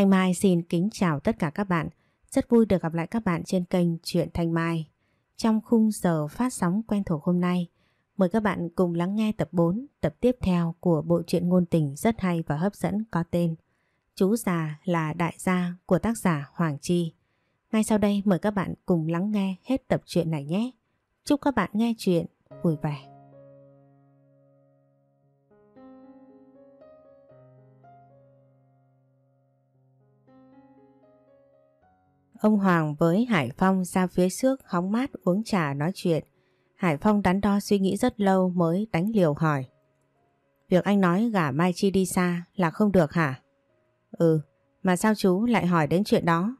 Thanh Mai xin kính chào tất cả các bạn. Rất vui được gặp lại các bạn trên kênh truyện Thanh Mai. Trong khung giờ phát sóng quen thuộc hôm nay, mời các bạn cùng lắng nghe tập 4, tập tiếp theo của bộ truyện ngôn tình rất hay và hấp dẫn có tên Chú già là đại gia của tác giả Hoàng Chi. Ngay sau đây mời các bạn cùng lắng nghe hết tập truyện này nhé. Chúc các bạn nghe chuyện vui vẻ. Ông Hoàng với Hải Phong ra phía trước hóng mát uống trà nói chuyện. Hải Phong đắn đo suy nghĩ rất lâu mới đánh liều hỏi. Việc anh nói gả Mai Chi đi xa là không được hả? Ừ, mà sao chú lại hỏi đến chuyện đó?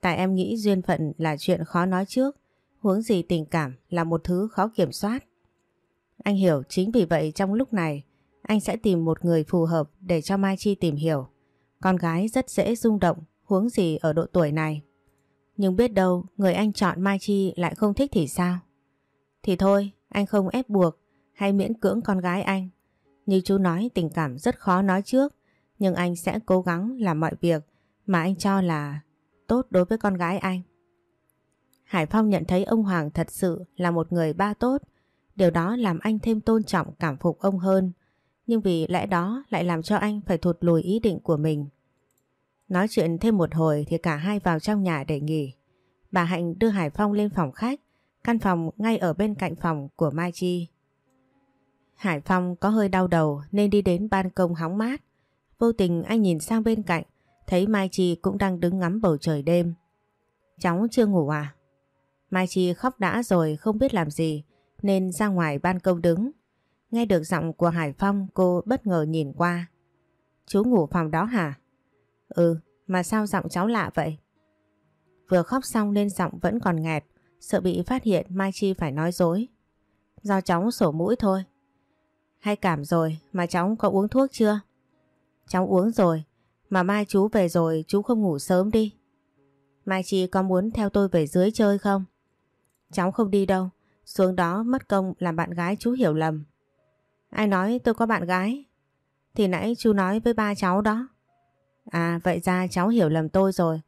Tại em nghĩ duyên phận là chuyện khó nói trước, huống gì tình cảm là một thứ khó kiểm soát. Anh hiểu chính vì vậy trong lúc này anh sẽ tìm một người phù hợp để cho Mai Chi tìm hiểu. Con gái rất dễ rung động huống gì ở độ tuổi này. Nhưng biết đâu người anh chọn Mai Chi lại không thích thì sao? Thì thôi, anh không ép buộc hay miễn cưỡng con gái anh. Như chú nói tình cảm rất khó nói trước, nhưng anh sẽ cố gắng làm mọi việc mà anh cho là tốt đối với con gái anh. Hải Phong nhận thấy ông Hoàng thật sự là một người ba tốt, điều đó làm anh thêm tôn trọng cảm phục ông hơn. Nhưng vì lẽ đó lại làm cho anh phải thụt lùi ý định của mình. Nói chuyện thêm một hồi thì cả hai vào trong nhà để nghỉ. Bà Hạnh đưa Hải Phong lên phòng khách, căn phòng ngay ở bên cạnh phòng của Mai Chi. Hải Phong có hơi đau đầu nên đi đến ban công hóng mát. Vô tình anh nhìn sang bên cạnh, thấy Mai Chi cũng đang đứng ngắm bầu trời đêm. Cháu chưa ngủ à? Mai Chi khóc đã rồi không biết làm gì nên ra ngoài ban công đứng. Nghe được giọng của Hải Phong cô bất ngờ nhìn qua. Chú ngủ phòng đó hả? Ừ, mà sao giọng cháu lạ vậy? Vừa khóc xong nên giọng vẫn còn nghẹt, sợ bị phát hiện Mai Chi phải nói dối. Do cháu sổ mũi thôi. Hay cảm rồi, mà cháu có uống thuốc chưa? Cháu uống rồi, mà mai chú về rồi chú không ngủ sớm đi. Mai Chi có muốn theo tôi về dưới chơi không? Cháu không đi đâu, xuống đó mất công làm bạn gái chú hiểu lầm. Ai nói tôi có bạn gái? Thì nãy chú nói với ba cháu đó. À vậy ra cháu hiểu lầm tôi rồi.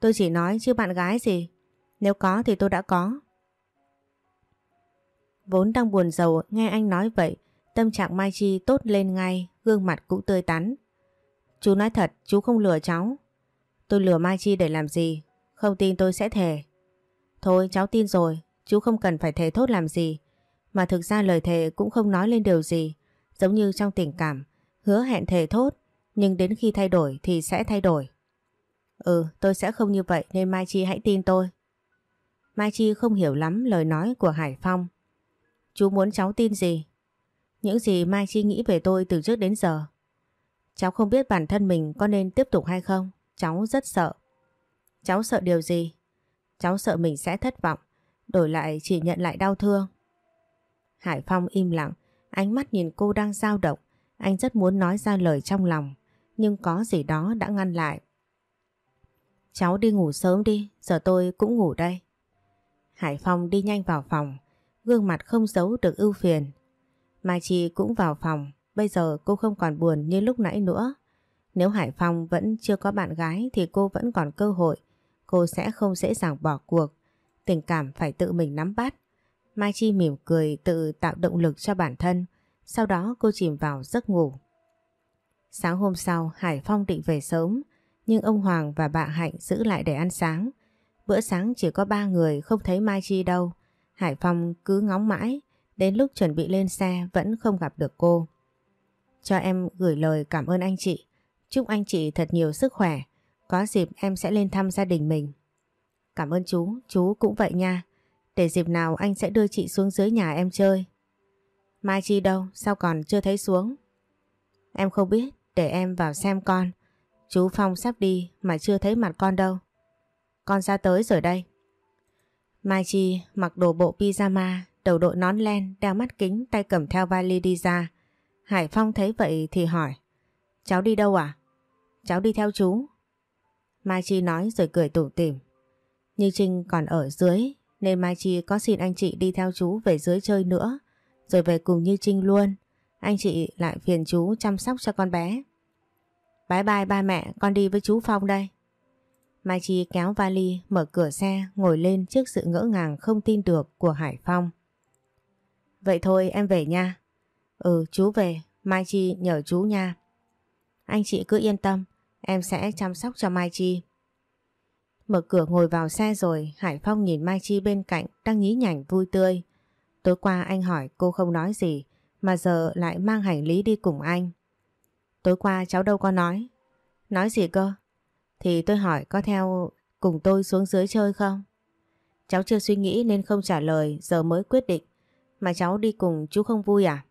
Tôi chỉ nói chứ bạn gái gì. Nếu có thì tôi đã có. Vốn đang buồn giàu nghe anh nói vậy, tâm trạng Mai Chi tốt lên ngay, gương mặt cũng tươi tắn. Chú nói thật, chú không lừa cháu. Tôi lừa Mai Chi để làm gì? Không tin tôi sẽ thề. Thôi cháu tin rồi, chú không cần phải thề thốt làm gì. Mà thực ra lời thề cũng không nói lên điều gì. Giống như trong tình cảm, hứa hẹn thề thốt nhưng đến khi thay đổi thì sẽ thay đổi. Ừ, tôi sẽ không như vậy nên Mai Chi hãy tin tôi. Mai Chi không hiểu lắm lời nói của Hải Phong. Chú muốn cháu tin gì? Những gì Mai Chi nghĩ về tôi từ trước đến giờ. Cháu không biết bản thân mình có nên tiếp tục hay không. Cháu rất sợ. Cháu sợ điều gì? Cháu sợ mình sẽ thất vọng, đổi lại chỉ nhận lại đau thương. Hải Phong im lặng, ánh mắt nhìn cô đang dao động. Anh rất muốn nói ra lời trong lòng nhưng có gì đó đã ngăn lại. Cháu đi ngủ sớm đi, giờ tôi cũng ngủ đây. Hải Phong đi nhanh vào phòng, gương mặt không giấu được ưu phiền. Mai Chi cũng vào phòng, bây giờ cô không còn buồn như lúc nãy nữa. Nếu Hải Phong vẫn chưa có bạn gái thì cô vẫn còn cơ hội, cô sẽ không dễ dàng bỏ cuộc. Tình cảm phải tự mình nắm bắt. Mai Chi mỉm cười tự tạo động lực cho bản thân, sau đó cô chìm vào giấc ngủ. Sáng hôm sau Hải Phong định về sớm nhưng ông Hoàng và bà Hạnh giữ lại để ăn sáng. Bữa sáng chỉ có ba người không thấy Mai Chi đâu. Hải Phong cứ ngóng mãi đến lúc chuẩn bị lên xe vẫn không gặp được cô. Cho em gửi lời cảm ơn anh chị. Chúc anh chị thật nhiều sức khỏe. Có dịp em sẽ lên thăm gia đình mình. Cảm ơn chú, chú cũng vậy nha. Để dịp nào anh sẽ đưa chị xuống dưới nhà em chơi. Mai Chi đâu, sao còn chưa thấy xuống? Em không biết, để em vào xem con. Chú Phong sắp đi mà chưa thấy mặt con đâu. Con ra tới rồi đây. Mai Chi mặc đồ bộ pyjama, đầu đội nón len, đeo mắt kính, tay cầm theo vali đi ra. Hải Phong thấy vậy thì hỏi. Cháu đi đâu à? Cháu đi theo chú. Mai Chi nói rồi cười tủm tỉm. Như Trinh còn ở dưới nên Mai Chi có xin anh chị đi theo chú về dưới chơi nữa rồi về cùng Như Trinh luôn. Anh chị lại phiền chú chăm sóc cho con bé. Bye bye ba mẹ, con đi với chú Phong đây. Mai Chi kéo vali, mở cửa xe, ngồi lên trước sự ngỡ ngàng không tin được của Hải Phong. Vậy thôi em về nha. Ừ chú về, Mai Chi nhờ chú nha. Anh chị cứ yên tâm, em sẽ chăm sóc cho Mai Chi. Mở cửa ngồi vào xe rồi, Hải Phong nhìn Mai Chi bên cạnh đang nhí nhảnh vui tươi. Tối qua anh hỏi cô không nói gì, mà giờ lại mang hành lý đi cùng anh. Tối qua cháu đâu có nói. Nói gì cơ? Thì tôi hỏi có theo cùng tôi xuống dưới chơi không? Cháu chưa suy nghĩ nên không trả lời, giờ mới quyết định. Mà cháu đi cùng chú không vui à?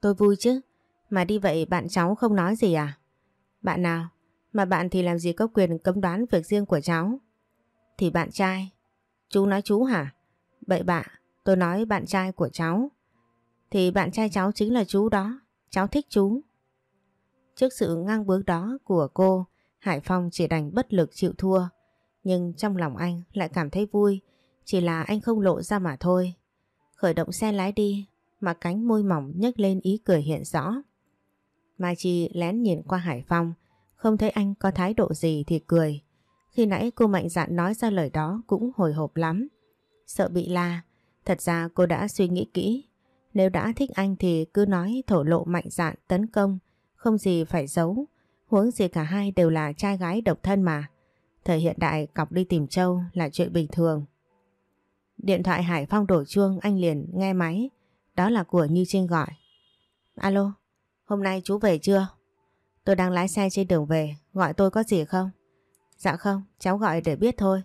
Tôi vui chứ, mà đi vậy bạn cháu không nói gì à? Bạn nào? Mà bạn thì làm gì có quyền cấm đoán việc riêng của cháu? Thì bạn trai. Chú nói chú hả? Bậy bạ, tôi nói bạn trai của cháu. Thì bạn trai cháu chính là chú đó. Cháu thích chú. Trước sự ngang bướng đó của cô, Hải Phong chỉ đành bất lực chịu thua. Nhưng trong lòng anh lại cảm thấy vui, chỉ là anh không lộ ra mà thôi. Khởi động xe lái đi, mà cánh môi mỏng nhếch lên ý cười hiện rõ. Mai Chi lén nhìn qua Hải Phong, không thấy anh có thái độ gì thì cười. Khi nãy cô mạnh dạn nói ra lời đó cũng hồi hộp lắm. Sợ bị la, thật ra cô đã suy nghĩ kỹ. Nếu đã thích anh thì cứ nói thổ lộ mạnh dạn tấn công, không gì phải giấu. Huống gì cả hai đều là trai gái độc thân mà. Thời hiện đại cọc đi tìm châu là chuyện bình thường. Điện thoại Hải Phong đổ chuông anh liền nghe máy. Đó là của Như Trinh gọi. Alo, hôm nay chú về chưa? Tôi đang lái xe trên đường về, gọi tôi có gì không? Dạ không, cháu gọi để biết thôi.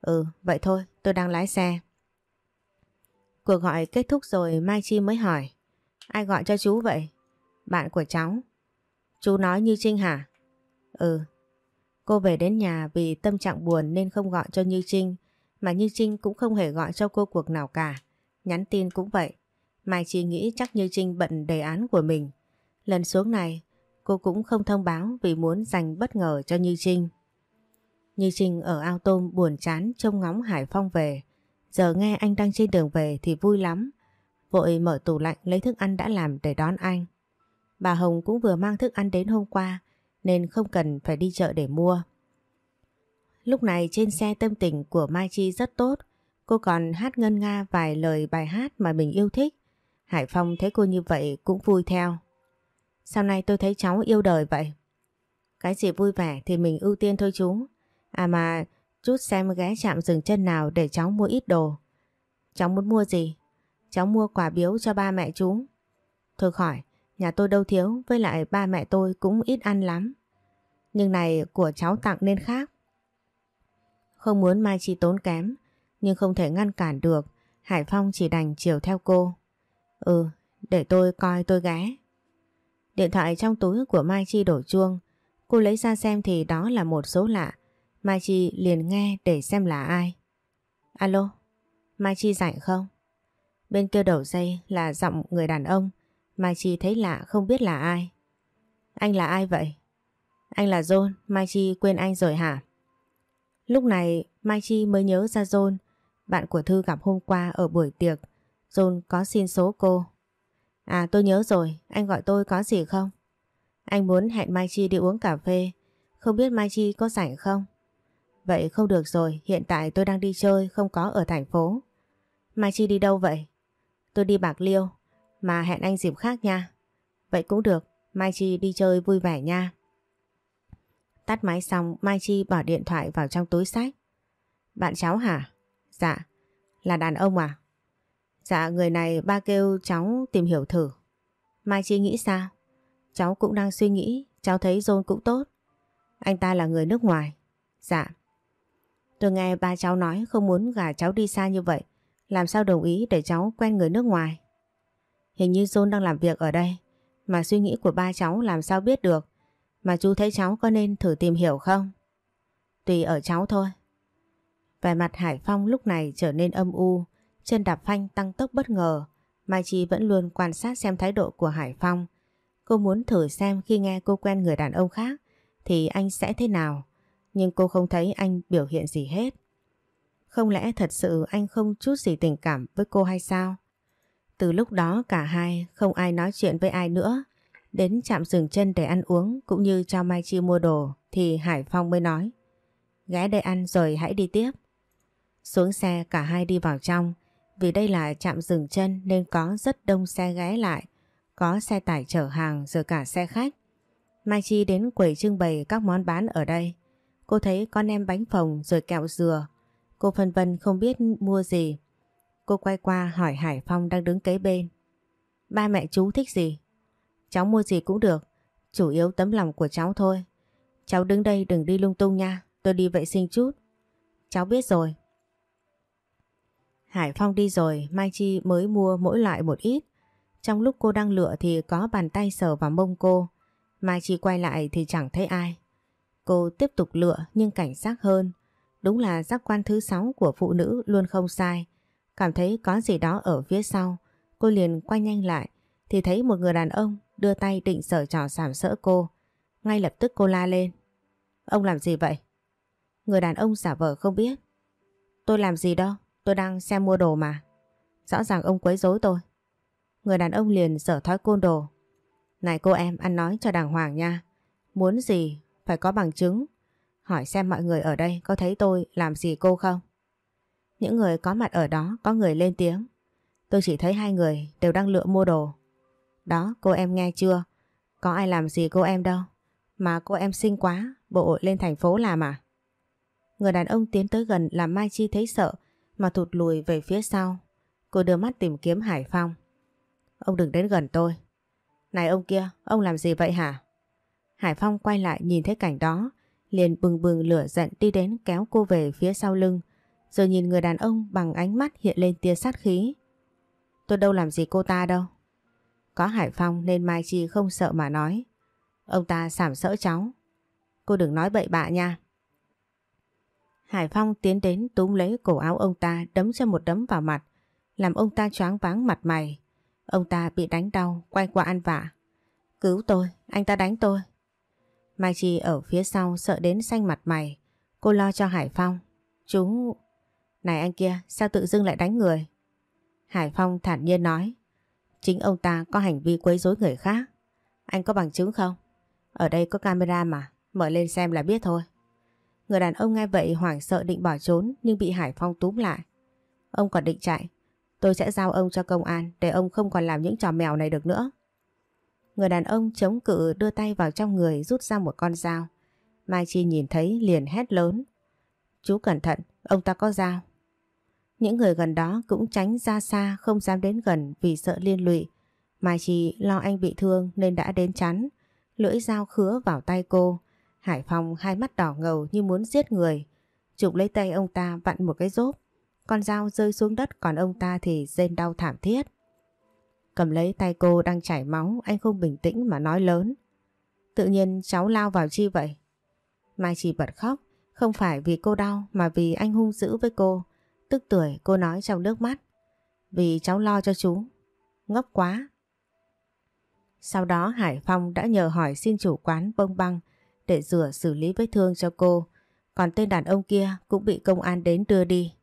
Ừ, vậy thôi, tôi đang lái xe. Cuộc gọi kết thúc rồi Mai Chi mới hỏi. Ai gọi cho chú vậy? Bạn của cháu. Chú nói Như Trinh hả? Ừ. Cô về đến nhà vì tâm trạng buồn nên không gọi cho Như Trinh, mà Như Trinh cũng không hề gọi cho cô cuộc nào cả. Nhắn tin cũng vậy. Mai Chi nghĩ chắc Như Trinh bận đề án của mình. Lần xuống này, cô cũng không thông báo vì muốn dành bất ngờ cho Như Trinh. Như Trinh ở ao tôm buồn chán trông ngóng Hải Phong về. Giờ nghe anh đang trên đường về thì vui lắm. Vội mở tủ lạnh lấy thức ăn đã làm để đón anh. Bà Hồng cũng vừa mang thức ăn đến hôm qua nên không cần phải đi chợ để mua. Lúc này trên xe tâm tình của Mai Chi rất tốt. Cô còn hát ngân nga vài lời bài hát mà mình yêu thích. Hải Phong thấy cô như vậy cũng vui theo. Sau này tôi thấy cháu yêu đời vậy? Cái gì vui vẻ thì mình ưu tiên thôi chú. À mà chút xem ghé chạm dừng chân nào để cháu mua ít đồ. Cháu muốn mua gì? Cháu mua quả biếu cho ba mẹ chú. Thôi khỏi, nhà tôi đâu thiếu với lại ba mẹ tôi cũng ít ăn lắm. Nhưng này của cháu tặng nên khác. Không muốn Mai Chi tốn kém, nhưng không thể ngăn cản được. Hải Phong chỉ đành chiều theo cô. Ừ, để tôi coi tôi ghé. Điện thoại trong túi của Mai Chi đổ chuông. Cô lấy ra xem thì đó là một số lạ. Mai Chi liền nghe để xem là ai. Alo, Mai Chi rảnh không? Bên kia đầu dây là giọng người đàn ông. Mai Chi thấy lạ không biết là ai. Anh là ai vậy? Anh là John, Mai Chi quên anh rồi hả? Lúc này Mai Chi mới nhớ ra John, bạn của Thư gặp hôm qua ở buổi tiệc. John có xin số cô. À tôi nhớ rồi, anh gọi tôi có gì không? Anh muốn hẹn Mai Chi đi uống cà phê, không biết Mai Chi có rảnh không? Vậy không được rồi, hiện tại tôi đang đi chơi, không có ở thành phố. Mai Chi đi đâu vậy? Tôi đi Bạc Liêu, mà hẹn anh dịp khác nha. Vậy cũng được, Mai Chi đi chơi vui vẻ nha. Tắt máy xong, Mai Chi bỏ điện thoại vào trong túi sách. Bạn cháu hả? Dạ. Là đàn ông à? Dạ người này ba kêu cháu tìm hiểu thử. Mai Chi nghĩ sao? Cháu cũng đang suy nghĩ, cháu thấy John cũng tốt. Anh ta là người nước ngoài. Dạ. Tôi nghe ba cháu nói không muốn gả cháu đi xa như vậy. Làm sao đồng ý để cháu quen người nước ngoài? Hình như John đang làm việc ở đây. Mà suy nghĩ của ba cháu làm sao biết được. Mà chú thấy cháu có nên thử tìm hiểu không? Tùy ở cháu thôi. Vẻ mặt Hải Phong lúc này trở nên âm u. Chân đạp phanh tăng tốc bất ngờ. Mai Chi vẫn luôn quan sát xem thái độ của Hải Phong. Cô muốn thử xem khi nghe cô quen người đàn ông khác thì anh sẽ thế nào. Nhưng cô không thấy anh biểu hiện gì hết. Không lẽ thật sự anh không chút gì tình cảm với cô hay sao? Từ lúc đó cả hai không ai nói chuyện với ai nữa. Đến chạm dừng chân để ăn uống cũng như cho Mai Chi mua đồ thì Hải Phong mới nói. Ghé đây ăn rồi hãy đi tiếp. Xuống xe, cả hai đi vào trong vì đây là chạm dừng chân nên có rất đông xe ghé lại. Có xe tải chở hàng rồi cả xe khách. Mai Chi đến quầy trưng bày các món bán ở đây. Cô thấy con em bánh phồng rồi kẹo dừa. Cô phân vân không biết mua gì. Cô quay qua hỏi Hải Phong đang đứng kế bên. Ba mẹ chú thích gì? Cháu mua gì cũng được. Chủ yếu tấm lòng của cháu thôi. Cháu đứng đây đừng đi lung tung nha. Tôi đi vệ sinh chút. Cháu biết rồi. Hải Phong đi rồi, Mai Chi mới mua mỗi loại một ít. Trong lúc cô đang lựa thì có bàn tay sờ vào mông cô. Mai Chi quay lại thì chẳng thấy ai. Cô tiếp tục lựa nhưng cảnh giác hơn. Đúng là giác quan thứ sáu của phụ nữ luôn không sai. Cảm thấy có gì đó ở phía sau. Cô liền quay nhanh lại thì thấy một người đàn ông đưa tay định sở trò sảm sỡ cô. Ngay lập tức cô la lên. Ông làm gì vậy? Người đàn ông giả vờ không biết. Tôi làm gì đâu, tôi đang xem mua đồ mà. Rõ ràng ông quấy rối tôi. Người đàn ông liền sở thói côn đồ. Này cô em ăn nói cho đàng hoàng nha. Muốn gì phải có bằng chứng. Hỏi xem mọi người ở đây có thấy tôi làm gì cô không? Những người có mặt ở đó có người lên tiếng. Tôi chỉ thấy hai người đều đang lựa mua đồ. Đó cô em nghe chưa? Có ai làm gì cô em đâu. Mà cô em xinh quá, bộ lên thành phố làm à? Người đàn ông tiến tới gần làm Mai Chi thấy sợ mà thụt lùi về phía sau. Cô đưa mắt tìm kiếm Hải Phong. Ông đừng đến gần tôi. Này ông kia, ông làm gì vậy hả? Hải Phong quay lại nhìn thấy cảnh đó, liền bừng bừng lửa giận đi đến kéo cô về phía sau lưng, rồi nhìn người đàn ông bằng ánh mắt hiện lên tia sát khí. Tôi đâu làm gì cô ta đâu. Có Hải Phong nên Mai Chi không sợ mà nói. Ông ta sảm sỡ cháu. Cô đừng nói bậy bạ nha. Hải Phong tiến đến túm lấy cổ áo ông ta đấm cho một đấm vào mặt, làm ông ta choáng váng mặt mày. Ông ta bị đánh đau, quay qua ăn vạ. Cứu tôi, anh ta đánh tôi. Mai Chi ở phía sau sợ đến xanh mặt mày. Cô lo cho Hải Phong. Chú... Này anh kia, sao tự dưng lại đánh người? Hải Phong thản nhiên nói. Chính ông ta có hành vi quấy rối người khác. Anh có bằng chứng không? Ở đây có camera mà, mở lên xem là biết thôi. Người đàn ông nghe vậy hoảng sợ định bỏ trốn nhưng bị Hải Phong túm lại. Ông còn định chạy. Tôi sẽ giao ông cho công an để ông không còn làm những trò mèo này được nữa. Người đàn ông chống cự đưa tay vào trong người rút ra một con dao. Mai Chi nhìn thấy liền hét lớn. Chú cẩn thận, ông ta có dao. Những người gần đó cũng tránh ra xa, không dám đến gần vì sợ liên lụy. Mai Chi lo anh bị thương nên đã đến chắn. Lưỡi dao khứa vào tay cô. Hải Phong hai mắt đỏ ngầu như muốn giết người. Chụp lấy tay ông ta vặn một cái rốt. Con dao rơi xuống đất, còn ông ta thì rên đau thảm thiết. Cầm lấy tay cô đang chảy máu, anh không bình tĩnh mà nói lớn. Tự nhiên cháu lao vào chi vậy? Mai chi bật khóc. Không phải vì cô đau mà vì anh hung dữ với cô. Tức tuổi cô nói trong nước mắt. Vì cháu lo cho chú. Ngốc quá. Sau đó Hải Phong đã nhờ hỏi xin chủ quán bông băng để rửa xử lý vết thương cho cô. Còn tên đàn ông kia cũng bị công an đến đưa đi.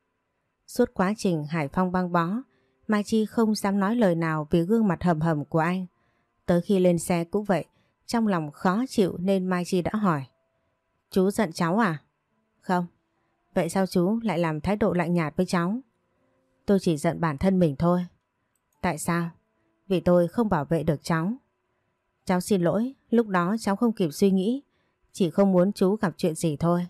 Suốt quá trình Hải Phong băng bó, Mai Chi không dám nói lời nào vì gương mặt hầm hầm của anh. Tới khi lên xe cũng vậy, trong lòng khó chịu nên Mai Chi đã hỏi. Chú giận cháu à? Không. Vậy sao chú lại làm thái độ lạnh nhạt với cháu? Tôi chỉ giận bản thân mình thôi. Tại sao? Vì tôi không bảo vệ được cháu. Cháu xin lỗi, lúc đó cháu không kịp suy nghĩ, chỉ không muốn chú gặp chuyện gì thôi.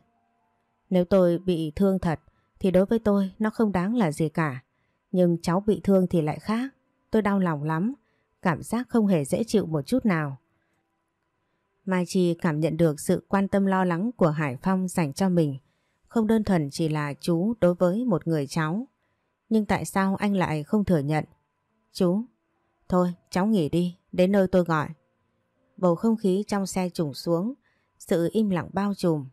Nếu tôi bị thương thật thì đối với tôi nó không đáng là gì cả. Nhưng cháu bị thương thì lại khác. Tôi đau lòng lắm, cảm giác không hề dễ chịu một chút nào. Mai Chi cảm nhận được sự quan tâm lo lắng của Hải Phong dành cho mình. Không đơn thuần chỉ là chú đối với một người cháu. Nhưng tại sao anh lại không thừa nhận? Chú, thôi cháu nghỉ đi, đến nơi tôi gọi. Bầu không khí trong xe trùng xuống, sự im lặng bao trùm.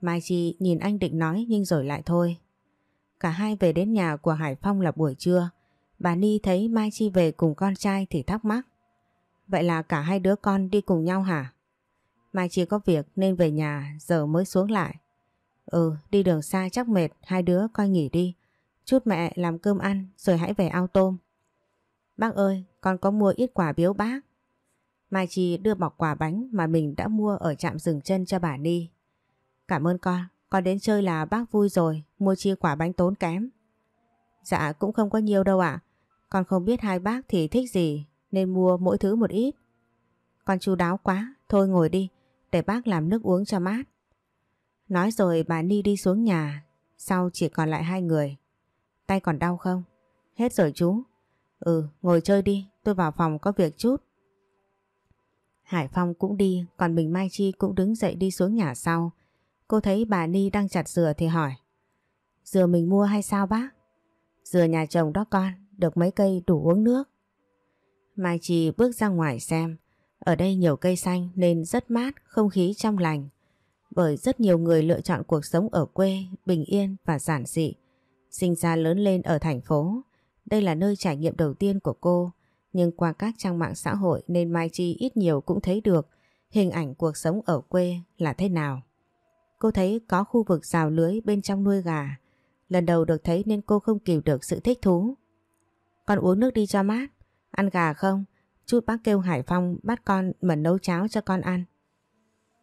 Mai Chi nhìn anh định nói nhưng rồi lại thôi. Cả hai về đến nhà của Hải Phong là buổi trưa. Bà Ni thấy Mai Chi về cùng con trai thì thắc mắc. Vậy là cả hai đứa con đi cùng nhau hả? Mai Chi có việc nên về nhà giờ mới xuống lại. Ừ, đi đường xa chắc mệt, hai đứa coi nghỉ đi. Chút mẹ làm cơm ăn rồi hãy về ao tôm. Bác ơi, con có mua ít quả biếu bác. Mai Chi đưa bọc quà bánh mà mình đã mua ở trạm dừng chân cho bà Ni. Cảm ơn con, con đến chơi là bác vui rồi, mua chia quả bánh tốn kém. Dạ cũng không có nhiều đâu ạ, con không biết hai bác thì thích gì nên mua mỗi thứ một ít. Con chu đáo quá, thôi ngồi đi, để bác làm nước uống cho mát. Nói rồi bà Ni đi xuống nhà, sau chỉ còn lại hai người. Tay còn đau không? Hết rồi chú. Ừ, ngồi chơi đi, tôi vào phòng có việc chút. Hải Phong cũng đi, còn mình Mai Chi cũng đứng dậy đi xuống nhà sau. Cô thấy bà Ni đang chặt dừa thì hỏi. Dừa mình mua hay sao bác? Dừa nhà chồng đó con, được mấy cây đủ uống nước. Mai Chi bước ra ngoài xem. Ở đây nhiều cây xanh nên rất mát, không khí trong lành. Bởi rất nhiều người lựa chọn cuộc sống ở quê, bình yên và giản dị. Sinh ra lớn lên ở thành phố. Đây là nơi trải nghiệm đầu tiên của cô. Nhưng qua các trang mạng xã hội nên Mai Chi ít nhiều cũng thấy được hình ảnh cuộc sống ở quê là thế nào. Cô thấy có khu vực rào lưới bên trong nuôi gà. Lần đầu được thấy nên cô không kìm được sự thích thú. Con uống nước đi cho mát. Ăn gà không? Chút bác kêu Hải Phong bắt con mẩn nấu cháo cho con ăn.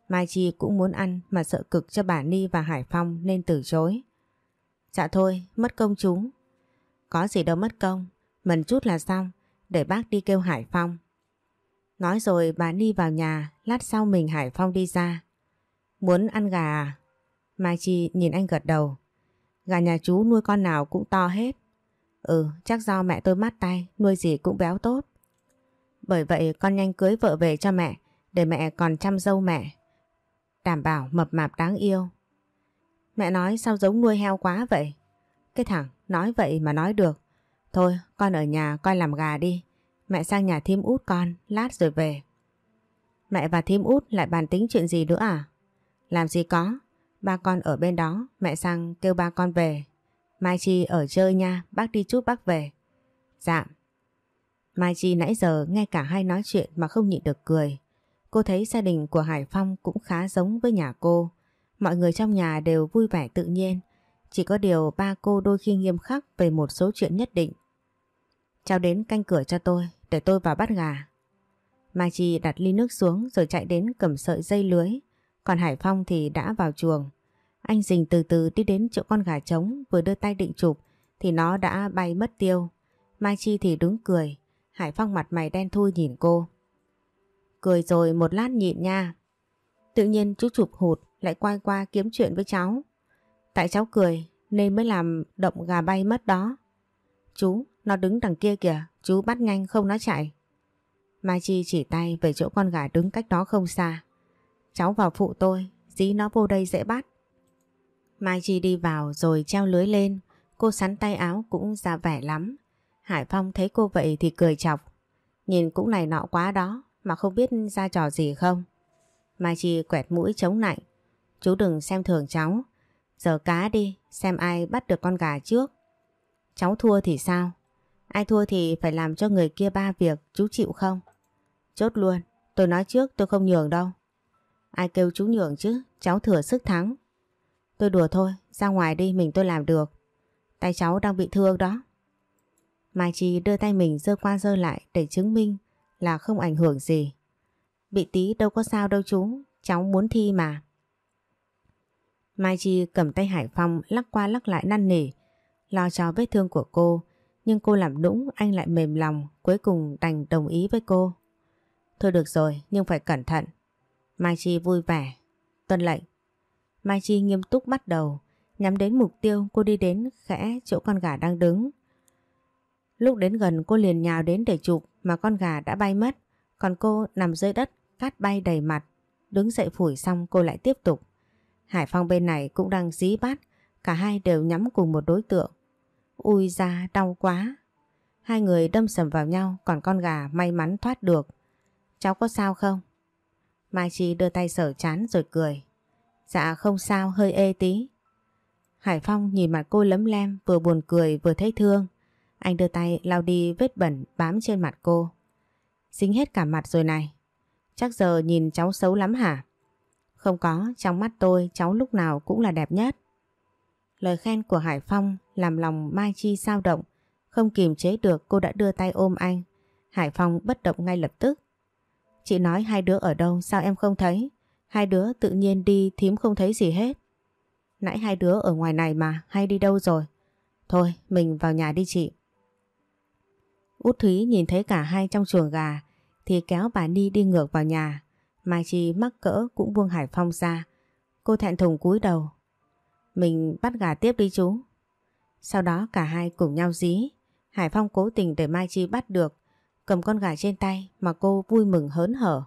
Mai Chi cũng muốn ăn mà sợ cực cho bà Ni và Hải Phong nên từ chối. Dạ thôi, mất công chúng. Có gì đâu mất công, mần chút là xong, để bác đi kêu Hải Phong. Nói rồi bà Ni vào nhà, lát sau mình Hải Phong đi ra. Muốn ăn gà à? Mai Chi nhìn anh gật đầu. Gà nhà chú nuôi con nào cũng to hết. Ừ, chắc do mẹ tôi mát tay, nuôi gì cũng béo tốt. Bởi vậy con nhanh cưới vợ về cho mẹ, để mẹ còn chăm dâu mẹ. Đảm bảo mập mạp đáng yêu. Mẹ nói sao giống nuôi heo quá vậy? Cái thằng nói vậy mà nói được. Thôi con ở nhà coi làm gà đi. Mẹ sang nhà thím út con, lát rồi về. Mẹ và thím út lại bàn tính chuyện gì nữa à? Làm gì có, ba con ở bên đó, mẹ sang kêu ba con về. Mai Chi ở chơi nha, bác đi chút bác về. Dạ. Mai Chi nãy giờ nghe cả hai nói chuyện mà không nhịn được cười. Cô thấy gia đình của Hải Phong cũng khá giống với nhà cô. Mọi người trong nhà đều vui vẻ tự nhiên. Chỉ có điều ba cô đôi khi nghiêm khắc về một số chuyện nhất định. Cháu đến canh cửa cho tôi, để tôi vào bắt gà. Mai Chi đặt ly nước xuống rồi chạy đến cầm sợi dây lưới. Còn Hải Phong thì đã vào chuồng. Anh dình từ từ đi đến chỗ con gà trống vừa đưa tay định chụp thì nó đã bay mất tiêu. Mai Chi thì đứng cười. Hải Phong mặt mày đen thui nhìn cô. Cười rồi một lát nhịn nha. Tự nhiên chú chụp hụt lại quay qua kiếm chuyện với cháu. Tại cháu cười nên mới làm động gà bay mất đó. Chú, nó đứng đằng kia kìa, chú bắt nhanh không nó chạy. Mai Chi chỉ tay về chỗ con gà đứng cách đó không xa. Cháu vào phụ tôi, dí nó vô đây dễ bắt. Mai Chi đi vào rồi treo lưới lên, cô sắn tay áo cũng ra vẻ lắm. Hải Phong thấy cô vậy thì cười chọc. Nhìn cũng này nọ quá đó, mà không biết ra trò gì không. Mai Chi quẹt mũi chống lạnh. Chú đừng xem thường cháu. Giờ cá đi, xem ai bắt được con gà trước. Cháu thua thì sao? Ai thua thì phải làm cho người kia ba việc, chú chịu không? Chốt luôn, tôi nói trước tôi không nhường đâu. Ai kêu chú nhường chứ, cháu thừa sức thắng. Tôi đùa thôi, ra ngoài đi mình tôi làm được. Tay cháu đang bị thương đó. Mai Chi đưa tay mình dơ qua dơ lại để chứng minh là không ảnh hưởng gì. Bị tí đâu có sao đâu chú, cháu muốn thi mà. Mai Chi cầm tay Hải Phong lắc qua lắc lại năn nỉ, lo cho vết thương của cô, nhưng cô làm nũng anh lại mềm lòng, cuối cùng đành đồng ý với cô. Thôi được rồi, nhưng phải cẩn thận. Mai Chi vui vẻ, tuân lệnh. Mai Chi nghiêm túc bắt đầu, nhắm đến mục tiêu cô đi đến khẽ chỗ con gà đang đứng. Lúc đến gần cô liền nhào đến để chụp mà con gà đã bay mất, còn cô nằm dưới đất cát bay đầy mặt. Đứng dậy phủi xong cô lại tiếp tục. Hải Phong bên này cũng đang dí bát cả hai đều nhắm cùng một đối tượng. Ui da đau quá. Hai người đâm sầm vào nhau còn con gà may mắn thoát được. Cháu có sao không? Mai Chi đưa tay sở chán rồi cười. Dạ không sao hơi ê tí. Hải Phong nhìn mặt cô lấm lem vừa buồn cười vừa thấy thương. Anh đưa tay lau đi vết bẩn bám trên mặt cô. Dính hết cả mặt rồi này. Chắc giờ nhìn cháu xấu lắm hả? Không có, trong mắt tôi cháu lúc nào cũng là đẹp nhất. Lời khen của Hải Phong làm lòng Mai Chi sao động. Không kìm chế được cô đã đưa tay ôm anh. Hải Phong bất động ngay lập tức. Chị nói hai đứa ở đâu sao em không thấy? Hai đứa tự nhiên đi thím không thấy gì hết. Nãy hai đứa ở ngoài này mà, hay đi đâu rồi? Thôi, mình vào nhà đi chị. Út Thúy nhìn thấy cả hai trong chuồng gà thì kéo bà Ni đi ngược vào nhà. Mai Chi mắc cỡ cũng buông Hải Phong ra. Cô thẹn thùng cúi đầu. Mình bắt gà tiếp đi chú. Sau đó cả hai cùng nhau dí. Hải Phong cố tình để Mai Chi bắt được. Cầm con gà trên tay mà cô vui mừng hớn hở.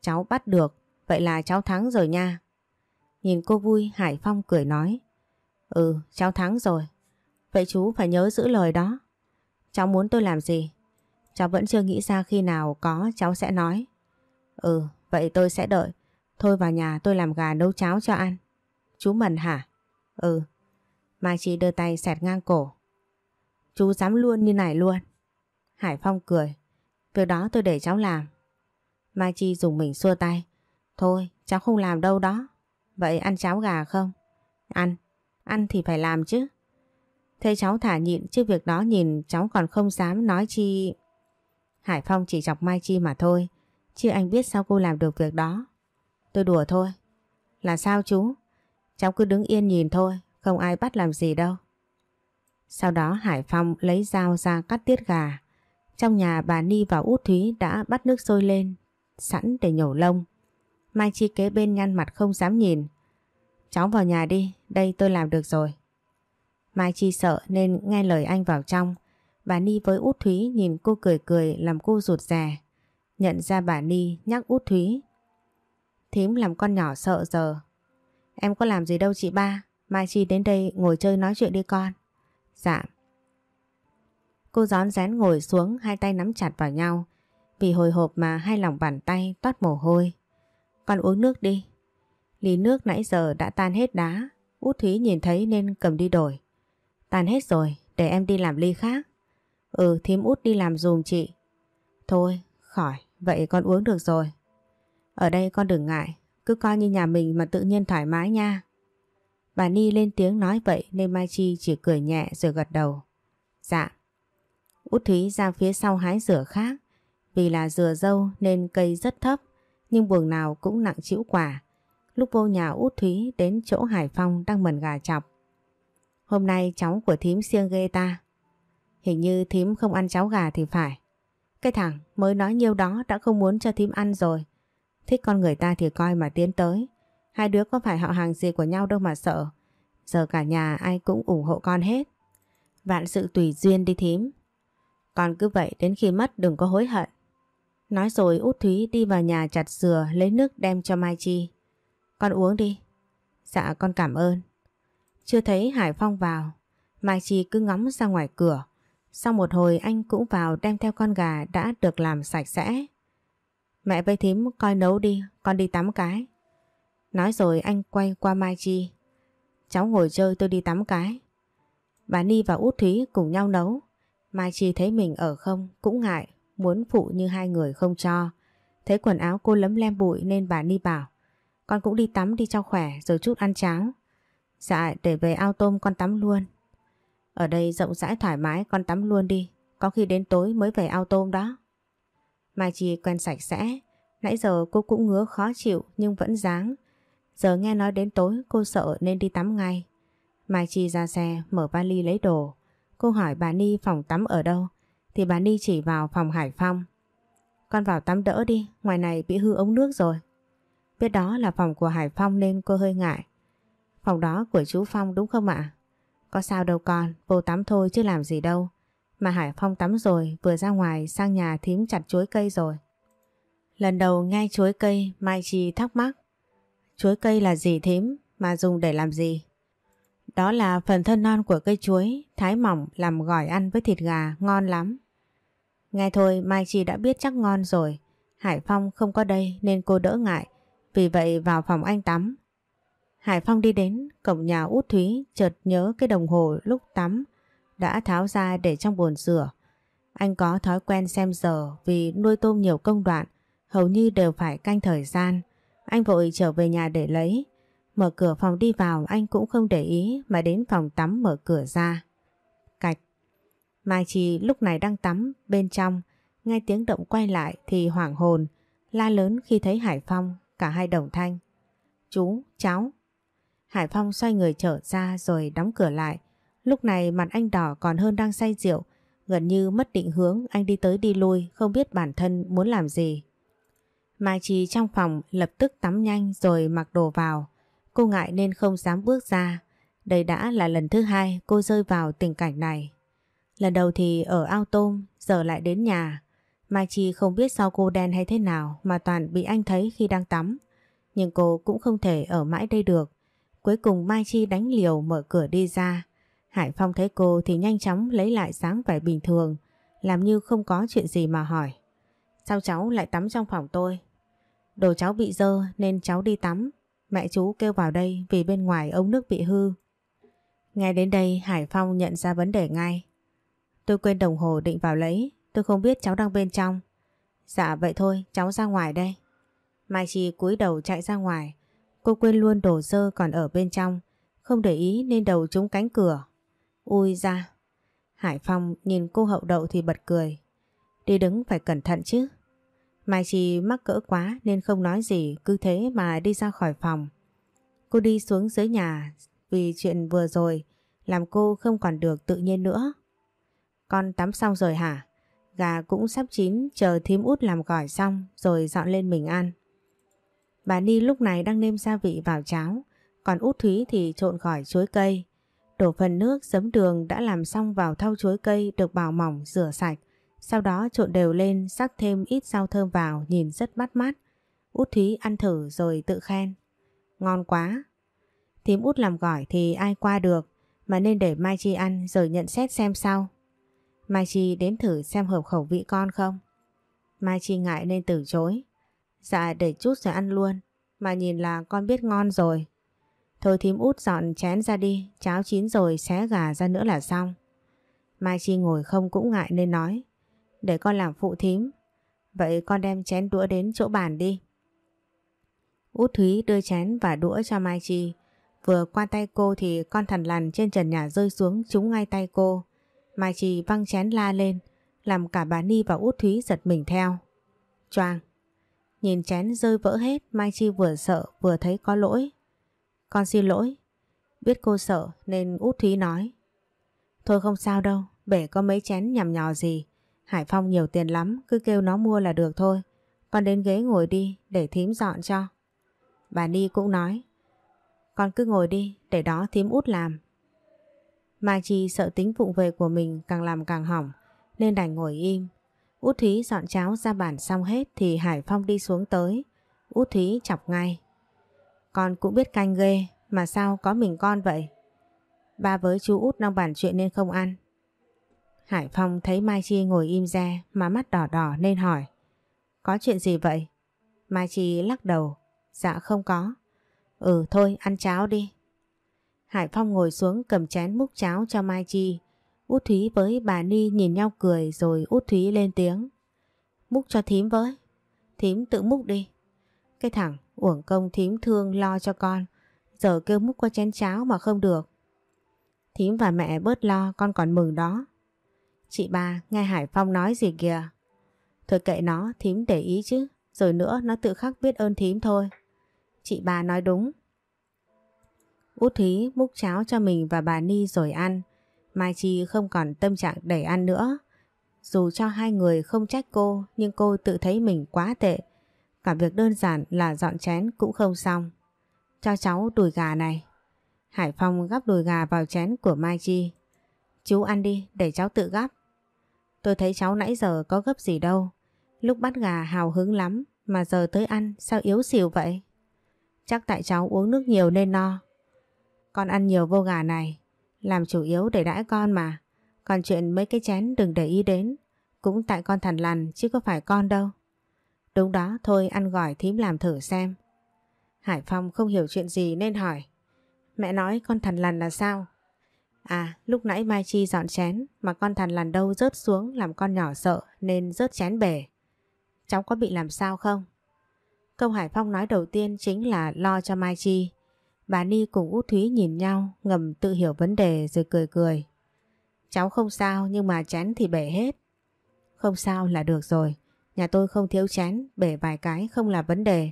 Cháu bắt được, vậy là cháu thắng rồi nha. Nhìn cô vui Hải Phong cười nói. Ừ, cháu thắng rồi. Vậy chú phải nhớ giữ lời đó. Cháu muốn tôi làm gì? Cháu vẫn chưa nghĩ ra khi nào có cháu sẽ nói. Ừ, vậy tôi sẽ đợi. Thôi vào nhà tôi làm gà nấu cháo cho ăn. Chú Mần hả? Ừ. Mai Chi đưa tay xẹt ngang cổ. Chú dám luôn như này luôn. Hải Phong cười. Việc đó tôi để cháu làm. Mai Chi dùng mình xua tay. Thôi, cháu không làm đâu đó. Vậy ăn cháo gà không? Ăn. Ăn thì phải làm chứ. Thế cháu thả nhịn chứ việc đó nhìn cháu còn không dám nói chi... Hải Phong chỉ chọc Mai Chi mà thôi. Chứ anh biết sao cô làm được việc đó. Tôi đùa thôi. Là sao chú? Cháu cứ đứng yên nhìn thôi. Không ai bắt làm gì đâu. Sau đó Hải Phong lấy dao ra cắt tiết gà. Trong nhà bà Ni và Út Thúy đã bắt nước sôi lên, sẵn để nhổ lông. Mai Chi kế bên nhăn mặt không dám nhìn. Cháu vào nhà đi, đây tôi làm được rồi. Mai Chi sợ nên nghe lời anh vào trong. Bà Ni với Út Thúy nhìn cô cười cười làm cô rụt rè. Nhận ra bà Ni nhắc Út Thúy. Thím làm con nhỏ sợ giờ. Em có làm gì đâu chị ba. Mai Chi đến đây ngồi chơi nói chuyện đi con. Dạ. Cô gión rén ngồi xuống, hai tay nắm chặt vào nhau. Vì hồi hộp mà hai lòng bàn tay toát mồ hôi. Con uống nước đi. Ly nước nãy giờ đã tan hết đá. Út Thúy nhìn thấy nên cầm đi đổi tàn hết rồi, để em đi làm ly khác. Ừ, thím út đi làm dùm chị. Thôi, khỏi, vậy con uống được rồi. Ở đây con đừng ngại, cứ coi như nhà mình mà tự nhiên thoải mái nha. Bà Ni lên tiếng nói vậy nên Mai Chi chỉ cười nhẹ rồi gật đầu. Dạ. Út Thúy ra phía sau hái dừa khác. Vì là dừa dâu nên cây rất thấp nhưng buồng nào cũng nặng chịu quả. Lúc vô nhà út Thúy đến chỗ Hải Phong đang mần gà chọc. Hôm nay cháu của thím siêng ghê ta. Hình như thím không ăn cháo gà thì phải. Cái thằng mới nói nhiêu đó đã không muốn cho thím ăn rồi. Thích con người ta thì coi mà tiến tới. Hai đứa có phải họ hàng gì của nhau đâu mà sợ. Giờ cả nhà ai cũng ủng hộ con hết. Vạn sự tùy duyên đi thím. Con cứ vậy đến khi mất đừng có hối hận. Nói rồi út Thúy đi vào nhà chặt dừa lấy nước đem cho Mai Chi. Con uống đi. Dạ con cảm ơn. Chưa thấy Hải Phong vào. Mai Chi cứ ngóng ra ngoài cửa. Sau một hồi anh cũng vào đem theo con gà đã được làm sạch sẽ. Mẹ với thím coi nấu đi, con đi tắm cái. Nói rồi anh quay qua Mai Chi. Cháu ngồi chơi tôi đi tắm cái. Bà Ni và Út Thúy cùng nhau nấu. Mai Chi thấy mình ở không cũng ngại, muốn phụ như hai người không cho. Thấy quần áo cô lấm lem bụi nên bà Ni bảo. Con cũng đi tắm đi cho khỏe rồi chút ăn cháo. Dạ để về ao tôm con tắm luôn. Ở đây rộng rãi thoải mái con tắm luôn đi. Có khi đến tối mới về ao tôm đó. Mai Chi quen sạch sẽ. Nãy giờ cô cũng ngứa khó chịu nhưng vẫn dáng. Giờ nghe nói đến tối cô sợ nên đi tắm ngay. Mai Chi ra xe mở vali lấy đồ. Cô hỏi bà Ni phòng tắm ở đâu thì bà Ni chỉ vào phòng Hải Phong. Con vào tắm đỡ đi, ngoài này bị hư ống nước rồi. Biết đó là phòng của Hải Phong nên cô hơi ngại. Phòng đó của chú Phong đúng không ạ? Có sao đâu con, vô tắm thôi chứ làm gì đâu. Mà Hải Phong tắm rồi, vừa ra ngoài sang nhà thím chặt chuối cây rồi. Lần đầu nghe chuối cây, Mai Chi thắc mắc. Chuối cây là gì thím, mà dùng để làm gì? Đó là phần thân non của cây chuối, thái mỏng làm gỏi ăn với thịt gà, ngon lắm. Nghe thôi Mai Chi đã biết chắc ngon rồi. Hải Phong không có đây nên cô đỡ ngại, vì vậy vào phòng anh tắm. Hải Phong đi đến cổng nhà út Thúy chợt nhớ cái đồng hồ lúc tắm đã tháo ra để trong bồn rửa. Anh có thói quen xem giờ vì nuôi tôm nhiều công đoạn, hầu như đều phải canh thời gian. Anh vội trở về nhà để lấy. Mở cửa phòng đi vào anh cũng không để ý mà đến phòng tắm mở cửa ra. Cạch. Mai Chi lúc này đang tắm bên trong, nghe tiếng động quay lại thì hoảng hồn, la lớn khi thấy Hải Phong, cả hai đồng thanh. Chú, cháu. Hải Phong xoay người trở ra rồi đóng cửa lại. Lúc này mặt anh đỏ còn hơn đang say rượu, gần như mất định hướng anh đi tới đi lui không biết bản thân muốn làm gì. Mai Chi trong phòng lập tức tắm nhanh rồi mặc đồ vào. Cô ngại nên không dám bước ra. Đây đã là lần thứ hai cô rơi vào tình cảnh này. Lần đầu thì ở ao tôm, giờ lại đến nhà. Mai Chi không biết sao cô đen hay thế nào mà toàn bị anh thấy khi đang tắm. Nhưng cô cũng không thể ở mãi đây được. Cuối cùng Mai Chi đánh liều mở cửa đi ra. Hải Phong thấy cô thì nhanh chóng lấy lại dáng vẻ bình thường, làm như không có chuyện gì mà hỏi. Sao cháu lại tắm trong phòng tôi? Đồ cháu bị dơ nên cháu đi tắm. Mẹ chú kêu vào đây vì bên ngoài ống nước bị hư. Nghe đến đây Hải Phong nhận ra vấn đề ngay. Tôi quên đồng hồ định vào lấy, tôi không biết cháu đang bên trong. Dạ vậy thôi, cháu ra ngoài đây. Mai Chi cúi đầu chạy ra ngoài. Cô quên luôn đồ dơ còn ở bên trong, không để ý nên đầu trúng cánh cửa. Ui ra. Hải Phong nhìn cô hậu đậu thì bật cười. Đi đứng phải cẩn thận chứ. Mai Chi mắc cỡ quá nên không nói gì cứ thế mà đi ra khỏi phòng. Cô đi xuống dưới nhà vì chuyện vừa rồi làm cô không còn được tự nhiên nữa. Con tắm xong rồi hả? Gà cũng sắp chín chờ thím út làm gỏi xong rồi dọn lên mình ăn. Bà Ni lúc này đang nêm gia vị vào cháo còn út Thúy thì trộn gỏi chuối cây. Đổ phần nước, giấm đường đã làm xong vào thau chuối cây được bào mỏng, rửa sạch sau đó trộn đều lên, sắc thêm ít rau thơm vào, nhìn rất bắt mắt. Út Thúy ăn thử rồi tự khen. Ngon quá. Thím út làm gỏi thì ai qua được, mà nên để Mai Chi ăn rồi nhận xét xem sau. Mai Chi đến thử xem hợp khẩu vị con không? Mai Chi ngại nên từ chối. Dạ để chút rồi ăn luôn. Mà nhìn là con biết ngon rồi. Thôi thím út dọn chén ra đi. Cháo chín rồi xé gà ra nữa là xong. Mai Chi ngồi không cũng ngại nên nói. Để con làm phụ thím. Vậy con đem chén đũa đến chỗ bàn đi. Út Thúy đưa chén và đũa cho Mai Chi. Vừa qua tay cô thì con thằn lằn trên trần nhà rơi xuống trúng ngay tay cô. Mai Chi văng chén la lên, làm cả bà Ni và Út Thúy giật mình theo. Choang! Nhìn chén rơi vỡ hết, Mai Chi vừa sợ vừa thấy có lỗi. Con xin lỗi. Biết cô sợ nên Út Thúy nói. Thôi không sao đâu, bể có mấy chén nhằm nhò gì. Hải Phong nhiều tiền lắm, cứ kêu nó mua là được thôi. Con đến ghế ngồi đi, để thím dọn cho. Bà Ni cũng nói. Con cứ ngồi đi, để đó thím út làm. Mai Chi sợ tính vụng về của mình càng làm càng hỏng, nên đành ngồi im. Út Thúy dọn cháo ra bàn xong hết thì Hải Phong đi xuống tới. Út Thúy chọc ngay. Con cũng biết canh ghê, mà sao có mình con vậy? Ba với chú Út đang bàn chuyện nên không ăn. Hải Phong thấy Mai Chi ngồi im ra mà mắt đỏ đỏ nên hỏi. Có chuyện gì vậy? Mai Chi lắc đầu. Dạ không có. Ừ thôi ăn cháo đi. Hải Phong ngồi xuống cầm chén múc cháo cho Mai Chi. Út Thúy với bà Ni nhìn nhau cười rồi Út Thúy lên tiếng. Múc cho thím với. Thím tự múc đi. Cái thằng uổng công thím thương lo cho con. Giờ kêu múc qua chén cháo mà không được. Thím và mẹ bớt lo, con còn mừng đó. Chị ba nghe Hải Phong nói gì kìa. Thôi kệ nó, thím để ý chứ. Rồi nữa nó tự khắc biết ơn thím thôi. Chị ba nói đúng. Út Thúy múc cháo cho mình và bà Ni rồi ăn. Mai Chi không còn tâm trạng để ăn nữa. Dù cho hai người không trách cô nhưng cô tự thấy mình quá tệ. Cả việc đơn giản là dọn chén cũng không xong. Cho cháu đùi gà này. Hải Phong gắp đùi gà vào chén của Mai Chi. Chú ăn đi để cháu tự gắp. Tôi thấy cháu nãy giờ có gấp gì đâu. Lúc bắt gà hào hứng lắm mà giờ tới ăn sao yếu xìu vậy? Chắc tại cháu uống nước nhiều nên no. Con ăn nhiều vô gà này, làm chủ yếu để đãi con mà. Còn chuyện mấy cái chén đừng để ý đến, cũng tại con thằn lằn chứ có phải con đâu. Đúng đó, thôi ăn gỏi thím làm thử xem. Hải Phong không hiểu chuyện gì nên hỏi. Mẹ nói con thằn lằn là sao? À, lúc nãy Mai Chi dọn chén mà con thằn lằn đâu rớt xuống làm con nhỏ sợ nên rớt chén bể. Cháu có bị làm sao không? Câu Hải Phong nói đầu tiên chính là lo cho Mai Chi. Bà Ni cùng Út Thúy nhìn nhau ngầm tự hiểu vấn đề rồi cười cười. Cháu không sao nhưng mà chén thì bể hết. Không sao là được rồi. Nhà tôi không thiếu chén, bể vài cái không là vấn đề.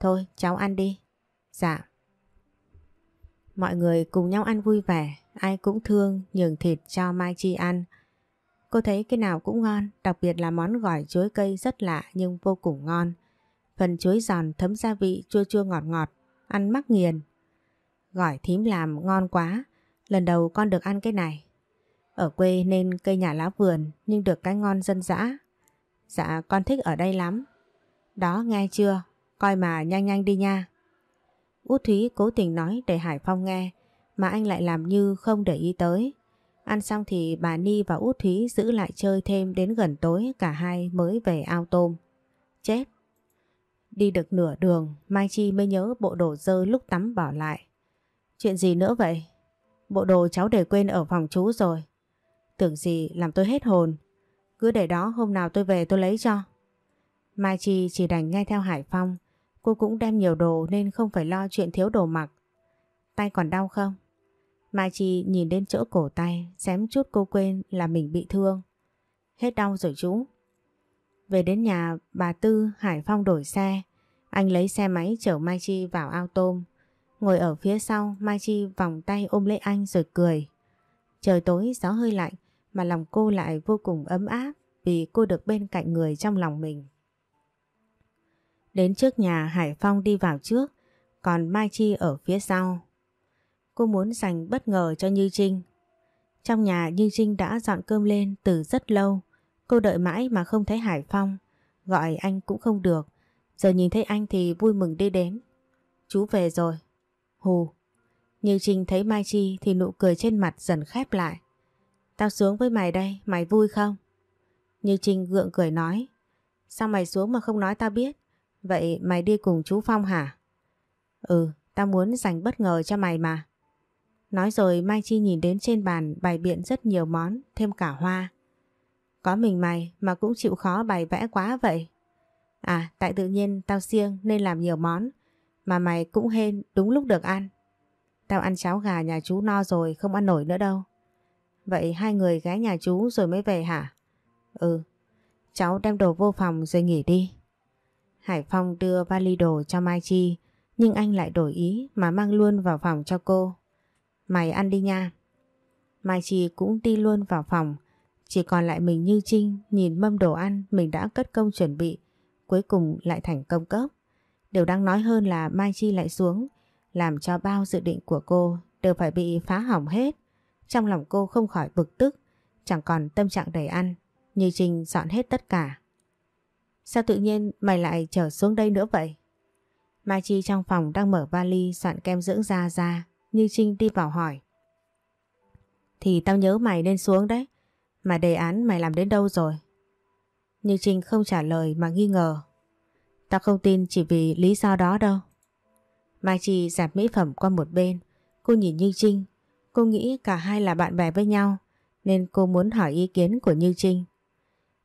Thôi cháu ăn đi. Dạ. Mọi người cùng nhau ăn vui vẻ, ai cũng thương nhường thịt cho Mai Chi ăn. Cô thấy cái nào cũng ngon, đặc biệt là món gỏi chuối cây rất lạ nhưng vô cùng ngon. Phần chuối giòn thấm gia vị chua chua ngọt ngọt, ăn mắc nghiền. Gỏi thím làm ngon quá, lần đầu con được ăn cái này. Ở quê nên cây nhà lá vườn nhưng được cái ngon dân dã. Dạ con thích ở đây lắm. Đó nghe chưa, coi mà nhanh nhanh đi nha. Út Thúy cố tình nói để Hải Phong nghe mà anh lại làm như không để ý tới. Ăn xong thì bà Ni và Út Thúy giữ lại chơi thêm đến gần tối cả hai mới về ao tôm. Chết! Đi được nửa đường Mai Chi mới nhớ bộ đồ dơ lúc tắm bỏ lại. Chuyện gì nữa vậy? Bộ đồ cháu để quên ở phòng chú rồi. Tưởng gì làm tôi hết hồn. Cứ để đó hôm nào tôi về tôi lấy cho. Mai Chi chỉ đành nghe theo Hải Phong. Cô cũng đem nhiều đồ nên không phải lo chuyện thiếu đồ mặc. Tay còn đau không? Mai Chi nhìn đến chỗ cổ tay, xém chút cô quên là mình bị thương. Hết đau rồi chú. Về đến nhà, bà Tư, Hải Phong đổi xe. Anh lấy xe máy chở Mai Chi vào ao tôm. Ngồi ở phía sau, Mai Chi vòng tay ôm lấy anh rồi cười. Trời tối, gió hơi lạnh, mà lòng cô lại vô cùng ấm áp vì cô được bên cạnh người trong lòng mình. Đến trước nhà Hải Phong đi vào trước, còn Mai Chi ở phía sau. Cô muốn dành bất ngờ cho Như Trinh. Trong nhà Như Trinh đã dọn cơm lên từ rất lâu. Cô đợi mãi mà không thấy Hải Phong. Gọi anh cũng không được. Giờ nhìn thấy anh thì vui mừng đi đến. Chú về rồi. Hù. Như Trinh thấy Mai Chi thì nụ cười trên mặt dần khép lại. Tao xuống với mày đây, mày vui không? Như Trinh gượng cười nói. Sao mày xuống mà không nói tao biết? Vậy mày đi cùng chú Phong hả? Ừ, tao muốn dành bất ngờ cho mày mà. Nói rồi Mai Chi nhìn đến trên bàn bày biện rất nhiều món, thêm cả hoa. Có mình mày mà cũng chịu khó bày vẽ quá vậy. À, tại tự nhiên tao siêng nên làm nhiều món, mà mày cũng hên đúng lúc được ăn. Tao ăn cháo gà nhà chú no rồi, không ăn nổi nữa đâu. Vậy hai người ghé nhà chú rồi mới về hả? Ừ, cháu đem đồ vô phòng rồi nghỉ đi. Hải Phong đưa vali đồ cho Mai Chi, nhưng anh lại đổi ý mà mang luôn vào phòng cho cô. Mày ăn đi nha. Mai Chi cũng đi luôn vào phòng, chỉ còn lại mình như Trinh nhìn mâm đồ ăn mình đã cất công chuẩn bị, cuối cùng lại thành công cốc. Điều đáng nói hơn là Mai Chi lại xuống, làm cho bao dự định của cô đều phải bị phá hỏng hết. Trong lòng cô không khỏi bực tức, chẳng còn tâm trạng đầy ăn, như Trinh dọn hết tất cả. Sao tự nhiên mày lại trở xuống đây nữa vậy? Mai Chi trong phòng đang mở vali soạn kem dưỡng da ra, như Trinh đi vào hỏi. Thì tao nhớ mày nên xuống đấy, mà đề án mày làm đến đâu rồi? Như Trinh không trả lời mà nghi ngờ. Tao không tin chỉ vì lý do đó đâu. Mai Chi dạt mỹ phẩm qua một bên, cô nhìn Như Trinh Cô nghĩ cả hai là bạn bè với nhau nên cô muốn hỏi ý kiến của Như Trinh.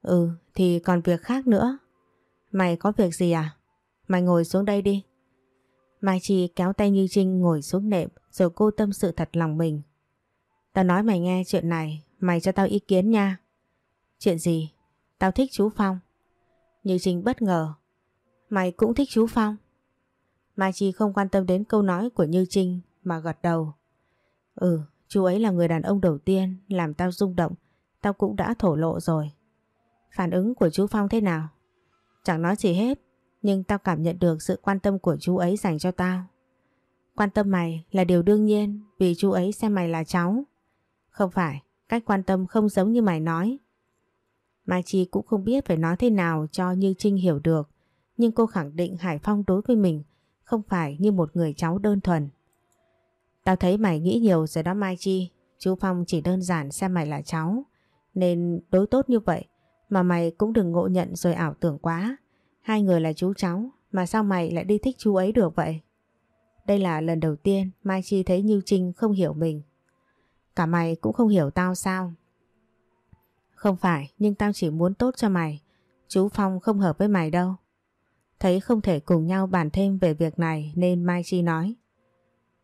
Ừ thì còn việc khác nữa. Mày có việc gì à? Mày ngồi xuống đây đi. Mai Chi kéo tay Như Trinh ngồi xuống nệm rồi cô tâm sự thật lòng mình. Tao nói mày nghe chuyện này, mày cho tao ý kiến nha. Chuyện gì? Tao thích chú Phong. Như Trinh bất ngờ. Mày cũng thích chú Phong. Mai Chi không quan tâm đến câu nói của Như Trinh mà gật đầu. Ừ, chú ấy là người đàn ông đầu tiên làm tao rung động, tao cũng đã thổ lộ rồi. Phản ứng của chú Phong thế nào? Chẳng nói gì hết, nhưng tao cảm nhận được sự quan tâm của chú ấy dành cho tao. Quan tâm mày là điều đương nhiên vì chú ấy xem mày là cháu. Không phải, cách quan tâm không giống như mày nói. Mai Chi cũng không biết phải nói thế nào cho Như Trinh hiểu được, nhưng cô khẳng định Hải Phong đối với mình không phải như một người cháu đơn thuần. Tao thấy mày nghĩ nhiều rồi đó Mai Chi. Chú Phong chỉ đơn giản xem mày là cháu. Nên đối tốt như vậy mà mày cũng đừng ngộ nhận rồi ảo tưởng quá. Hai người là chú cháu mà sao mày lại đi thích chú ấy được vậy? Đây là lần đầu tiên Mai Chi thấy Như Trinh không hiểu mình. Cả mày cũng không hiểu tao sao? Không phải, nhưng tao chỉ muốn tốt cho mày. Chú Phong không hợp với mày đâu. Thấy không thể cùng nhau bàn thêm về việc này nên Mai Chi nói.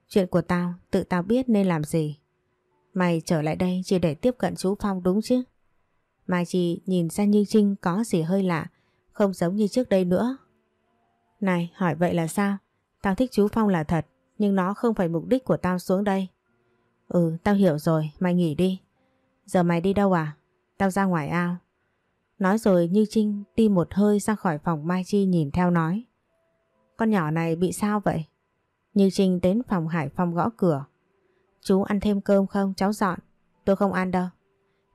Chuyện của tao, tự tao biết nên làm gì. Mày trở lại đây chỉ để tiếp cận chú Phong đúng chứ? Mai Chi nhìn ra Như Trinh có gì hơi lạ, không giống như trước đây nữa. Này, hỏi vậy là sao? Tao thích chú Phong là thật, nhưng nó không phải mục đích của tao xuống đây. Ừ, tao hiểu rồi, mày nghỉ đi. Giờ mày đi đâu à? Tao ra ngoài ao. Nói rồi Như Trinh đi một hơi ra khỏi phòng Mai Chi nhìn theo nói. Con nhỏ này bị sao vậy? Như Trinh đến phòng Hải Phong gõ cửa. Chú ăn thêm cơm không? Cháu dọn. Tôi không ăn đâu.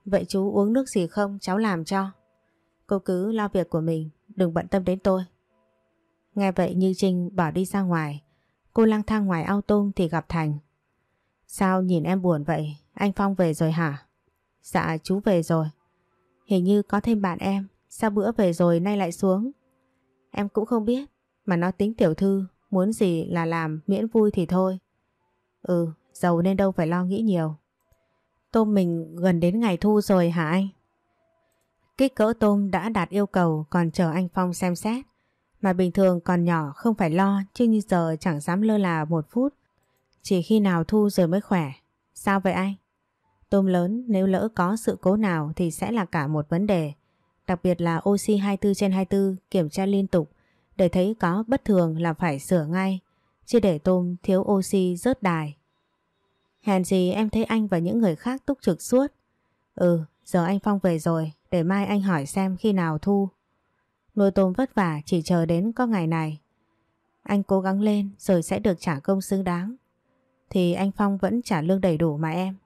Vậy chú uống nước gì không? Cháu làm cho. Cô cứ lo việc của mình, đừng bận tâm đến tôi. Nghe vậy Như Trinh bỏ đi ra ngoài. Cô lang thang ngoài ao tôm thì gặp Thành. Sao nhìn em buồn vậy? Anh Phong về rồi hả? Dạ chú về rồi. Hình như có thêm bạn em. Sao bữa về rồi nay lại xuống? Em cũng không biết. Mà nó tính tiểu thư. Muốn gì là làm miễn vui thì thôi. Ừ, giàu nên đâu phải lo nghĩ nhiều. Tôm mình gần đến ngày thu rồi hả anh? Kích cỡ tôm đã đạt yêu cầu còn chờ anh Phong xem xét. Mà bình thường còn nhỏ không phải lo chứ như giờ chẳng dám lơ là một phút. Chỉ khi nào thu rồi mới khỏe. Sao vậy anh? Tôm lớn nếu lỡ có sự cố nào thì sẽ là cả một vấn đề. Đặc biệt là oxy 24 trên 24 kiểm tra liên tục để thấy có bất thường là phải sửa ngay. Chứ để tôm thiếu oxy rớt đài. Hèn gì em thấy anh và những người khác túc trực suốt. Ừ, giờ anh Phong về rồi, để mai anh hỏi xem khi nào thu. Nuôi tôm vất vả chỉ chờ đến có ngày này. Anh cố gắng lên rồi sẽ được trả công xứng đáng. Thì anh Phong vẫn trả lương đầy đủ mà em.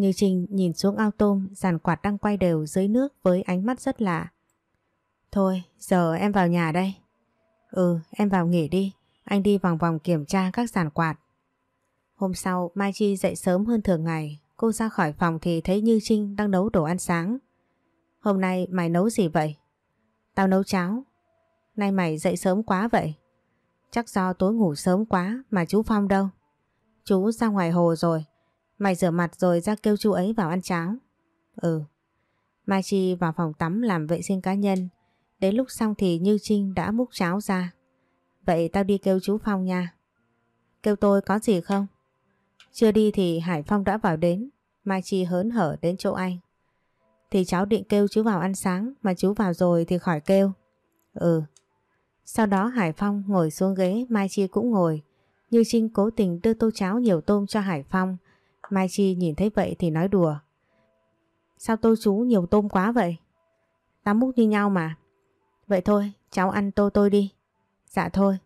Như Trinh nhìn xuống ao tôm giàn quạt đang quay đều dưới nước với ánh mắt rất lạ. Thôi, giờ em vào nhà đây. Ừ, em vào nghỉ đi. Anh đi vòng vòng kiểm tra các giàn quạt. Hôm sau, Mai Chi dậy sớm hơn thường ngày. Cô ra khỏi phòng thì thấy Như Trinh đang nấu đồ ăn sáng. Hôm nay mày nấu gì vậy? Tao nấu cháo. Nay mày dậy sớm quá vậy. Chắc do tối ngủ sớm quá mà chú Phong đâu. Chú ra ngoài hồ rồi. Mày rửa mặt rồi ra kêu chú ấy vào ăn cháo. Ừ. Mai Chi vào phòng tắm làm vệ sinh cá nhân. Đến lúc xong thì Như Trinh đã múc cháo ra. Vậy tao đi kêu chú Phong nha. Kêu tôi có gì không? Chưa đi thì Hải Phong đã vào đến. Mai Chi hớn hở đến chỗ anh. Thì cháu định kêu chú vào ăn sáng, mà chú vào rồi thì khỏi kêu. Ừ. Sau đó Hải Phong ngồi xuống ghế, Mai Chi cũng ngồi. Như Trinh cố tình đưa tô cháo nhiều tôm cho Hải Phong. Mai Chi nhìn thấy vậy thì nói đùa. Sao tô chú nhiều tôm quá vậy? Tám múc như nhau mà. Vậy thôi, cháu ăn tô tôi đi. Dạ thôi.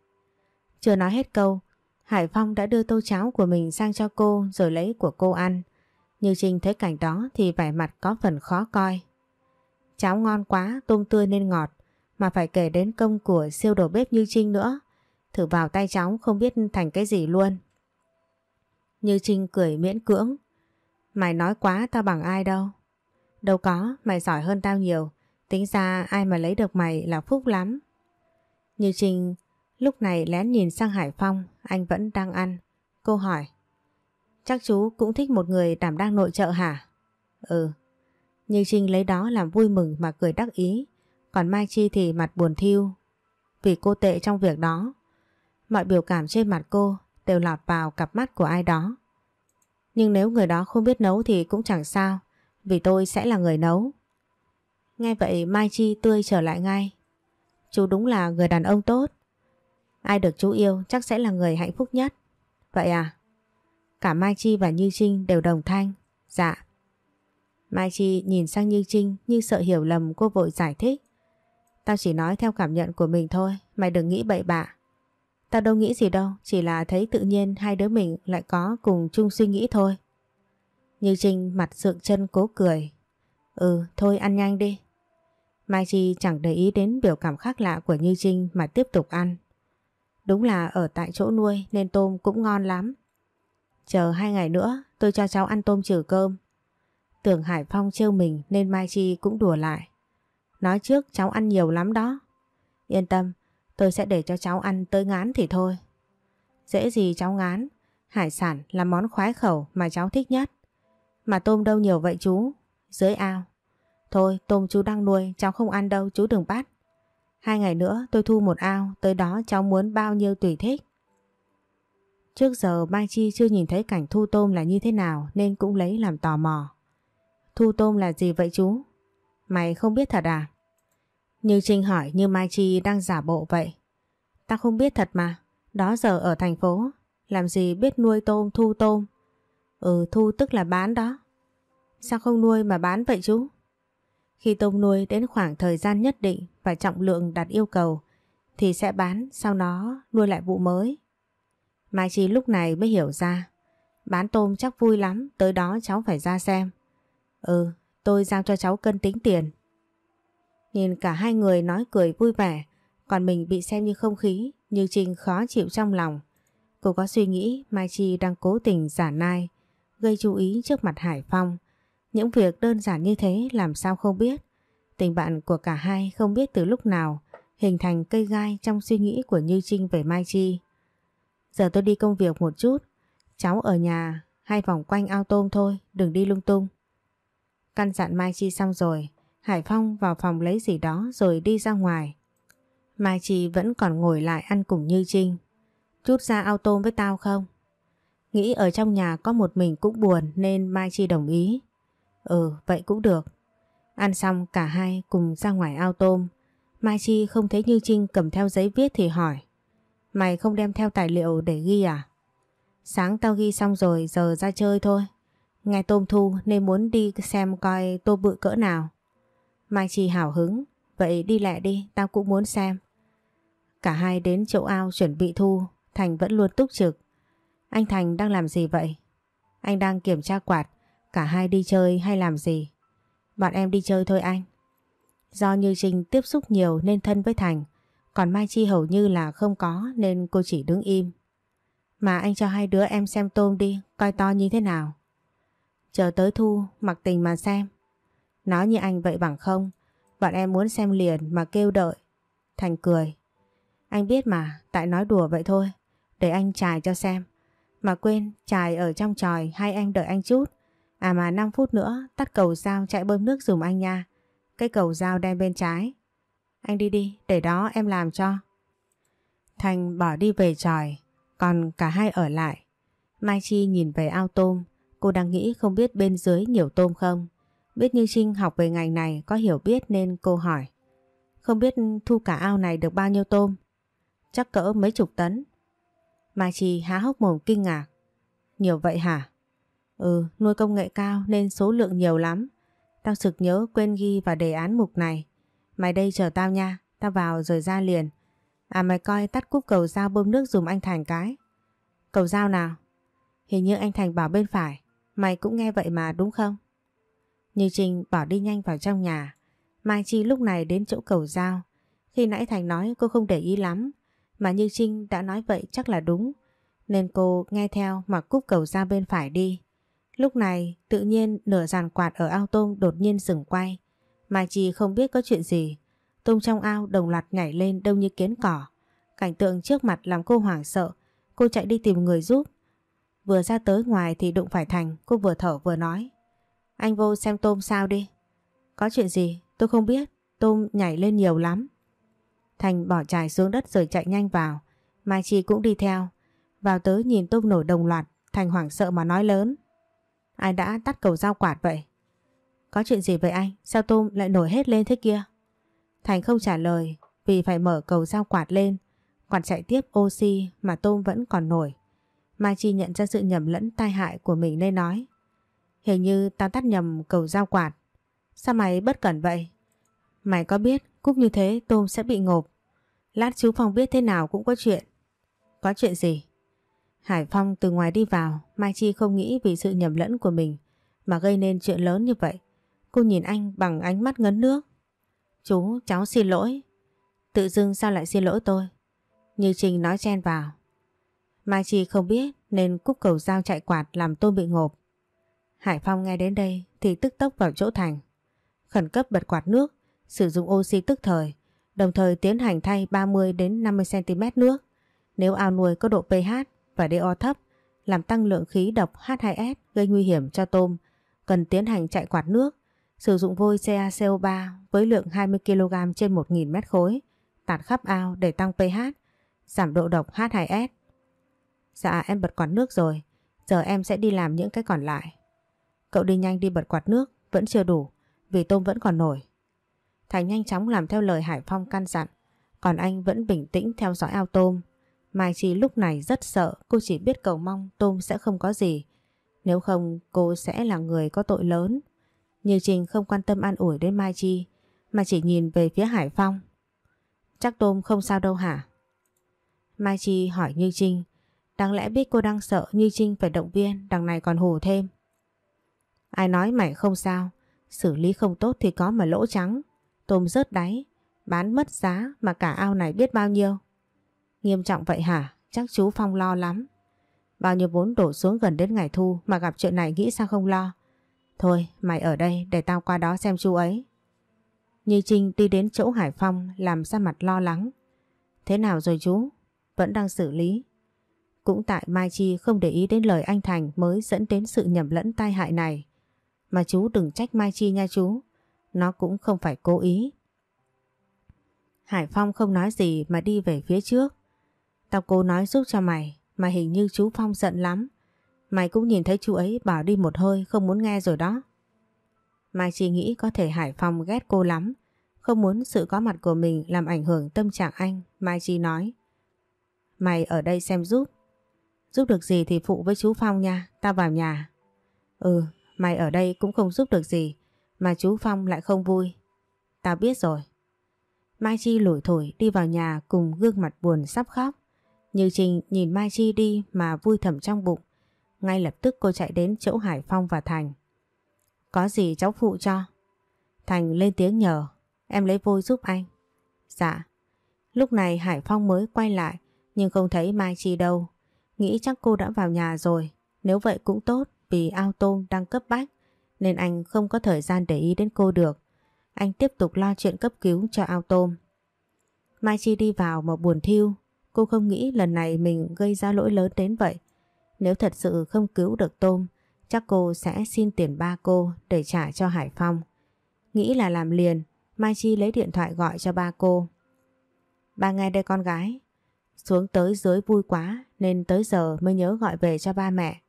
Chưa nói hết câu, Hải Phong đã đưa tô cháo của mình sang cho cô rồi lấy của cô ăn. Như Trinh thấy cảnh đó thì vẻ mặt có phần khó coi. Cháo ngon quá, tôm tươi nên ngọt, mà phải kể đến công của siêu đầu bếp Như Trinh nữa. Thử vào tay cháu không biết thành cái gì luôn. Như Trinh cười miễn cưỡng. Mày nói quá tao bằng ai đâu. Đâu có, mày giỏi hơn tao nhiều. Tính ra ai mà lấy được mày là phúc lắm. Như Trinh lúc này lén nhìn sang Hải Phong, anh vẫn đang ăn. Cô hỏi. Chắc chú cũng thích một người đảm đang nội trợ hả? Ừ. Như Trinh lấy đó làm vui mừng mà cười đắc ý. Còn Mai Chi thì mặt buồn thiêu. Vì cô tệ trong việc đó. Mọi biểu cảm trên mặt cô đều lọt vào cặp mắt của ai đó. Nhưng nếu người đó không biết nấu thì cũng chẳng sao. Vì tôi sẽ là người nấu. Nghe vậy Mai Chi tươi trở lại ngay. Chú đúng là người đàn ông tốt. Ai được chú yêu chắc sẽ là người hạnh phúc nhất. Vậy à? Cả Mai Chi và Như Trinh đều đồng thanh. Dạ. Mai Chi nhìn sang Như Trinh như sợ hiểu lầm cô vội giải thích. Tao chỉ nói theo cảm nhận của mình thôi, mày đừng nghĩ bậy bạ. Tao đâu nghĩ gì đâu, chỉ là thấy tự nhiên hai đứa mình lại có cùng chung suy nghĩ thôi. Như Trinh mặt sượng chân cố cười. Ừ, thôi ăn nhanh đi. Mai Chi chẳng để ý đến biểu cảm khác lạ của Như Trinh mà tiếp tục ăn. Đúng là ở tại chỗ nuôi nên tôm cũng ngon lắm. Chờ hai ngày nữa tôi cho cháu ăn tôm trừ cơm. Tưởng Hải Phong trêu mình nên Mai Chi cũng đùa lại. Nói trước cháu ăn nhiều lắm đó. Yên tâm, tôi sẽ để cho cháu ăn tới ngán thì thôi. Dễ gì cháu ngán, hải sản là món khoái khẩu mà cháu thích nhất. Mà tôm đâu nhiều vậy chú, dưới ao. Thôi tôm chú đang nuôi, cháu không ăn đâu, chú đừng bắt. Hai ngày nữa tôi thu một ao, tới đó cháu muốn bao nhiêu tùy thích. Trước giờ Mai Chi chưa nhìn thấy cảnh thu tôm là như thế nào nên cũng lấy làm tò mò. Thu tôm là gì vậy chú? Mày không biết thật à? Như Trinh hỏi như Mai Chi đang giả bộ vậy. Ta không biết thật mà. Đó giờ ở thành phố. Làm gì biết nuôi tôm thu tôm. Ừ thu tức là bán đó. Sao không nuôi mà bán vậy chú? Khi tôm nuôi đến khoảng thời gian nhất định và trọng lượng đặt yêu cầu thì sẽ bán sau đó nuôi lại vụ mới. Mai Chi lúc này mới hiểu ra. Bán tôm chắc vui lắm, tới đó cháu phải ra xem. Ừ, tôi giao cho cháu cân tính tiền. Nhìn cả hai người nói cười vui vẻ, còn mình bị xem như không khí, như Trinh khó chịu trong lòng. Cô có suy nghĩ Mai Chi đang cố tình giả nai, gây chú ý trước mặt Hải Phong. Những việc đơn giản như thế làm sao không biết. Tình bạn của cả hai không biết từ lúc nào hình thành cây gai trong suy nghĩ của Như Trinh về Mai Chi. Giờ tôi đi công việc một chút, cháu ở nhà hai vòng quanh ao tôm thôi, đừng đi lung tung. Căn dặn Mai Chi xong rồi, Hải Phong vào phòng lấy gì đó rồi đi ra ngoài. Mai Chi vẫn còn ngồi lại ăn cùng Như Trinh. Chút ra ao tôm với tao không? Nghĩ ở trong nhà có một mình cũng buồn nên Mai Chi đồng ý. Ừ, vậy cũng được. Ăn xong cả hai cùng ra ngoài ao tôm. Mai Chi không thấy Như Trinh cầm theo giấy viết thì hỏi. Mày không đem theo tài liệu để ghi à? Sáng tao ghi xong rồi giờ ra chơi thôi. Ngày tôm thu nên muốn đi xem coi tô bự cỡ nào. Mai Chi hào hứng. Vậy đi lẹ đi, tao cũng muốn xem. Cả hai đến chỗ ao chuẩn bị thu. Thành vẫn luôn túc trực. Anh Thành đang làm gì vậy? Anh đang kiểm tra quạt. Cả hai đi chơi hay làm gì? Bọn em đi chơi thôi anh. Do Như Trinh tiếp xúc nhiều nên thân với Thành. Còn Mai Chi hầu như là không có nên cô chỉ đứng im. Mà anh cho hai đứa em xem tôm đi, coi to như thế nào. Chờ tới thu, mặc tình mà xem. Nói như anh vậy bằng không, bọn em muốn xem liền mà kêu đợi. Thành cười. Anh biết mà, tại nói đùa vậy thôi, để anh trải cho xem. Mà quên, trải ở trong tròi hay em đợi anh chút. À mà 5 phút nữa tắt cầu dao chạy bơm nước dùm anh nha. Cái cầu dao đen bên trái. Anh đi đi, để đó em làm cho. Thành bỏ đi về tròi, còn cả hai ở lại. Mai Chi nhìn về ao tôm, cô đang nghĩ không biết bên dưới nhiều tôm không. Biết Như Trinh học về ngành này có hiểu biết nên cô hỏi. Không biết thu cả ao này được bao nhiêu tôm? Chắc cỡ mấy chục tấn. Mai Chi há hốc mồm kinh ngạc. Nhiều vậy hả? Ừ, nuôi công nghệ cao nên số lượng nhiều lắm. Tao sực nhớ quên ghi vào đề án mục này. Mày đây chờ tao nha, tao vào rồi ra liền. À mày coi tắt cúp cầu dao bơm nước dùm anh Thành cái. Cầu dao nào? Hình như anh Thành bảo bên phải. Mày cũng nghe vậy mà đúng không? Như Trinh bỏ đi nhanh vào trong nhà. Mai Chi lúc này đến chỗ cầu giao. Khi nãy Thành nói cô không để ý lắm. Mà Như Trinh đã nói vậy chắc là đúng. Nên cô nghe theo mà cúp cầu giao bên phải đi. Lúc này, tự nhiên nửa giàn quạt ở ao tôm đột nhiên dừng quay. Mai Chi không biết có chuyện gì. Tôm trong ao đồng loạt nhảy lên đông như kiến cỏ. Cảnh tượng trước mặt làm cô hoảng sợ. Cô chạy đi tìm người giúp. Vừa ra tới ngoài thì đụng phải Thành. Cô vừa thở vừa nói. Anh vô xem tôm sao đi. Có chuyện gì? Tôi không biết. Tôm nhảy lên nhiều lắm. Thành bỏ chài xuống đất rồi chạy nhanh vào. Mai Chi cũng đi theo. Vào tới nhìn tôm nổi đồng loạt. Thành hoảng sợ mà nói lớn. Ai đã tắt cầu dao quạt vậy? Có chuyện gì vậy anh? Sao tôm lại nổi hết lên thế kia? Thành không trả lời vì phải mở cầu dao quạt lên. Quạt chạy tiếp oxy mà tôm vẫn còn nổi. Mai Chi nhận ra sự nhầm lẫn tai hại của mình nên nói. Hình như tao tắt nhầm cầu dao quạt. Sao mày bất cẩn vậy? Mày có biết cúp như thế tôm sẽ bị ngộp. Lát chú Phong biết thế nào cũng có chuyện. Có chuyện gì? Hải Phong từ ngoài đi vào, Mai Chi không nghĩ vì sự nhầm lẫn của mình mà gây nên chuyện lớn như vậy. Cô nhìn anh bằng ánh mắt ngấn nước. Chú, cháu xin lỗi. Tự dưng sao lại xin lỗi tôi? Như Trình nói chen vào. Mai Chi không biết nên cúc cầu dao chạy quạt làm tôi bị ngộp. Hải Phong nghe đến đây thì tức tốc vào chỗ Thành. Khẩn cấp bật quạt nước, sử dụng oxy tức thời, đồng thời tiến hành thay 30 đến 50 cm nước. Nếu ao nuôi có độ pH và DO thấp làm tăng lượng khí độc H2S gây nguy hiểm cho tôm, cần tiến hành chạy quạt nước, sử dụng vôi CaCO3 với lượng 20kg trên 1.000 m khối, tạt khắp ao để tăng pH, giảm độ độc H2S. Dạ em bật quạt nước rồi, giờ em sẽ đi làm những cái còn lại. Cậu đi nhanh đi bật quạt nước, vẫn chưa đủ, vì tôm vẫn còn nổi. Thành nhanh chóng làm theo lời Hải Phong căn dặn. Còn anh vẫn bình tĩnh theo dõi ao tôm. Mai Chi lúc này rất sợ, cô chỉ biết cầu mong tôm sẽ không có gì. Nếu không cô sẽ là người có tội lớn. Như Trình không quan tâm an ủi đến Mai Chi, mà chỉ nhìn về phía Hải Phong. Chắc tôm không sao đâu hả? Mai Chi hỏi Như Trinh, đáng lẽ biết cô đang sợ Như Trinh phải động viên, đằng này còn hù thêm. Ai nói mày không sao, xử lý không tốt thì có mà lỗ trắng, tôm rớt đáy, bán mất giá mà cả ao này biết bao nhiêu. Nghiêm trọng vậy hả? Chắc chú Phong lo lắm. Bao nhiêu vốn đổ xuống gần đến ngày thu mà gặp chuyện này nghĩ sao không lo. Thôi mày ở đây để tao qua đó xem chú ấy. Như Trinh đi đến chỗ Hải Phong làm ra mặt lo lắng. Thế nào rồi chú? Vẫn đang xử lý. Cũng tại Mai Chi không để ý đến lời anh Thành mới dẫn đến sự nhầm lẫn tai hại này. Mà chú đừng trách Mai Chi nha chú. Nó cũng không phải cố ý. Hải Phong không nói gì mà đi về phía trước. Tao cố nói giúp cho mày, mà hình như chú Phong giận lắm. Mày cũng nhìn thấy chú ấy bảo đi một hơi không muốn nghe rồi đó. Mai Chi nghĩ có thể Hải Phong ghét cô lắm, không muốn sự có mặt của mình làm ảnh hưởng tâm trạng anh. Mai Chi nói. Mày ở đây xem giúp. Giúp được gì thì phụ với chú Phong nha, tao vào nhà. Ừ, mày ở đây cũng không giúp được gì, mà chú Phong lại không vui. Tao biết rồi. Mai Chi lủi thổi đi vào nhà cùng gương mặt buồn sắp khóc. Như Trình nhìn Mai Chi đi mà vui thầm trong bụng. Ngay lập tức cô chạy đến chỗ Hải Phong và Thành. Có gì cháu phụ cho? Thành lên tiếng nhờ. Em lấy vôi giúp anh. Dạ. Lúc này Hải Phong mới quay lại nhưng không thấy Mai Chi đâu. Nghĩ chắc cô đã vào nhà rồi. Nếu vậy cũng tốt vì ao tôm đang cấp bách nên anh không có thời gian để ý đến cô được. Anh tiếp tục lo chuyện cấp cứu cho ao tôm. Mai Chi đi vào mà buồn thiêu. Cô không nghĩ lần này mình gây ra lỗi lớn đến vậy. Nếu thật sự không cứu được tôm, chắc cô sẽ xin tiền ba cô để trả cho Hải Phong. Nghĩ là làm liền, Mai Chi lấy điện thoại gọi cho ba cô. Ba nghe đây con gái, xuống tới dưới vui quá nên tới giờ mới nhớ gọi về cho ba mẹ.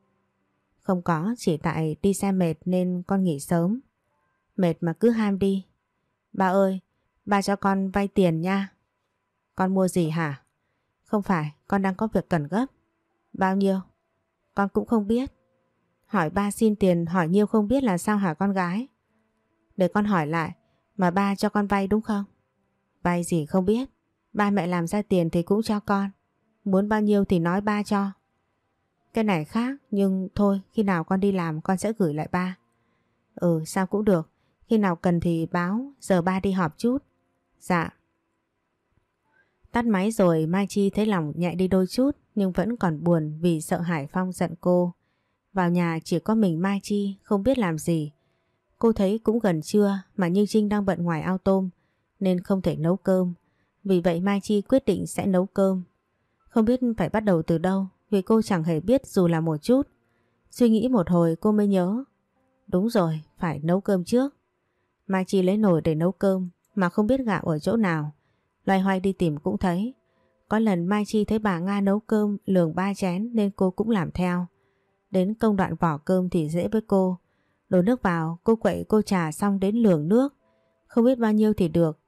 Không có, chỉ tại đi xe mệt nên con nghỉ sớm. Mệt mà cứ ham đi. Ba ơi, ba cho con vay tiền nha. Con mua gì hả? Không phải, con đang có việc cần gấp. Bao nhiêu? Con cũng không biết. Hỏi ba xin tiền hỏi nhiêu không biết là sao hả con gái? Để con hỏi lại, mà ba cho con vay đúng không? Vay gì không biết. Ba mẹ làm ra tiền thì cũng cho con. Muốn bao nhiêu thì nói ba cho. Cái này khác, nhưng thôi, khi nào con đi làm, con sẽ gửi lại ba. Ừ sao cũng được. Khi nào cần thì báo, giờ ba đi họp chút. Dạ. Tắt máy rồi, Mai Chi thấy lòng nhẹ đi đôi chút, nhưng vẫn còn buồn vì sợ Hải Phong giận cô. Vào nhà chỉ có mình Mai Chi, không biết làm gì. Cô thấy cũng gần trưa, mà Như Trinh đang bận ngoài ao tôm, nên không thể nấu cơm. Vì vậy Mai Chi quyết định sẽ nấu cơm. Không biết phải bắt đầu từ đâu vì cô chẳng hề biết dù là một chút. Suy nghĩ một hồi cô mới nhớ. Đúng rồi, phải nấu cơm trước. Mai Chi lấy nồi để nấu cơm mà không biết gạo ở chỗ nào. Loay hoay đi tìm cũng thấy. Có lần Mai Chi thấy bà Nga nấu cơm lường ba chén nên cô cũng làm theo. Đến công đoạn vỏ cơm thì dễ với cô. Đổ nước vào, cô quậy cô trà xong đến lường nước. Không biết bao nhiêu thì được.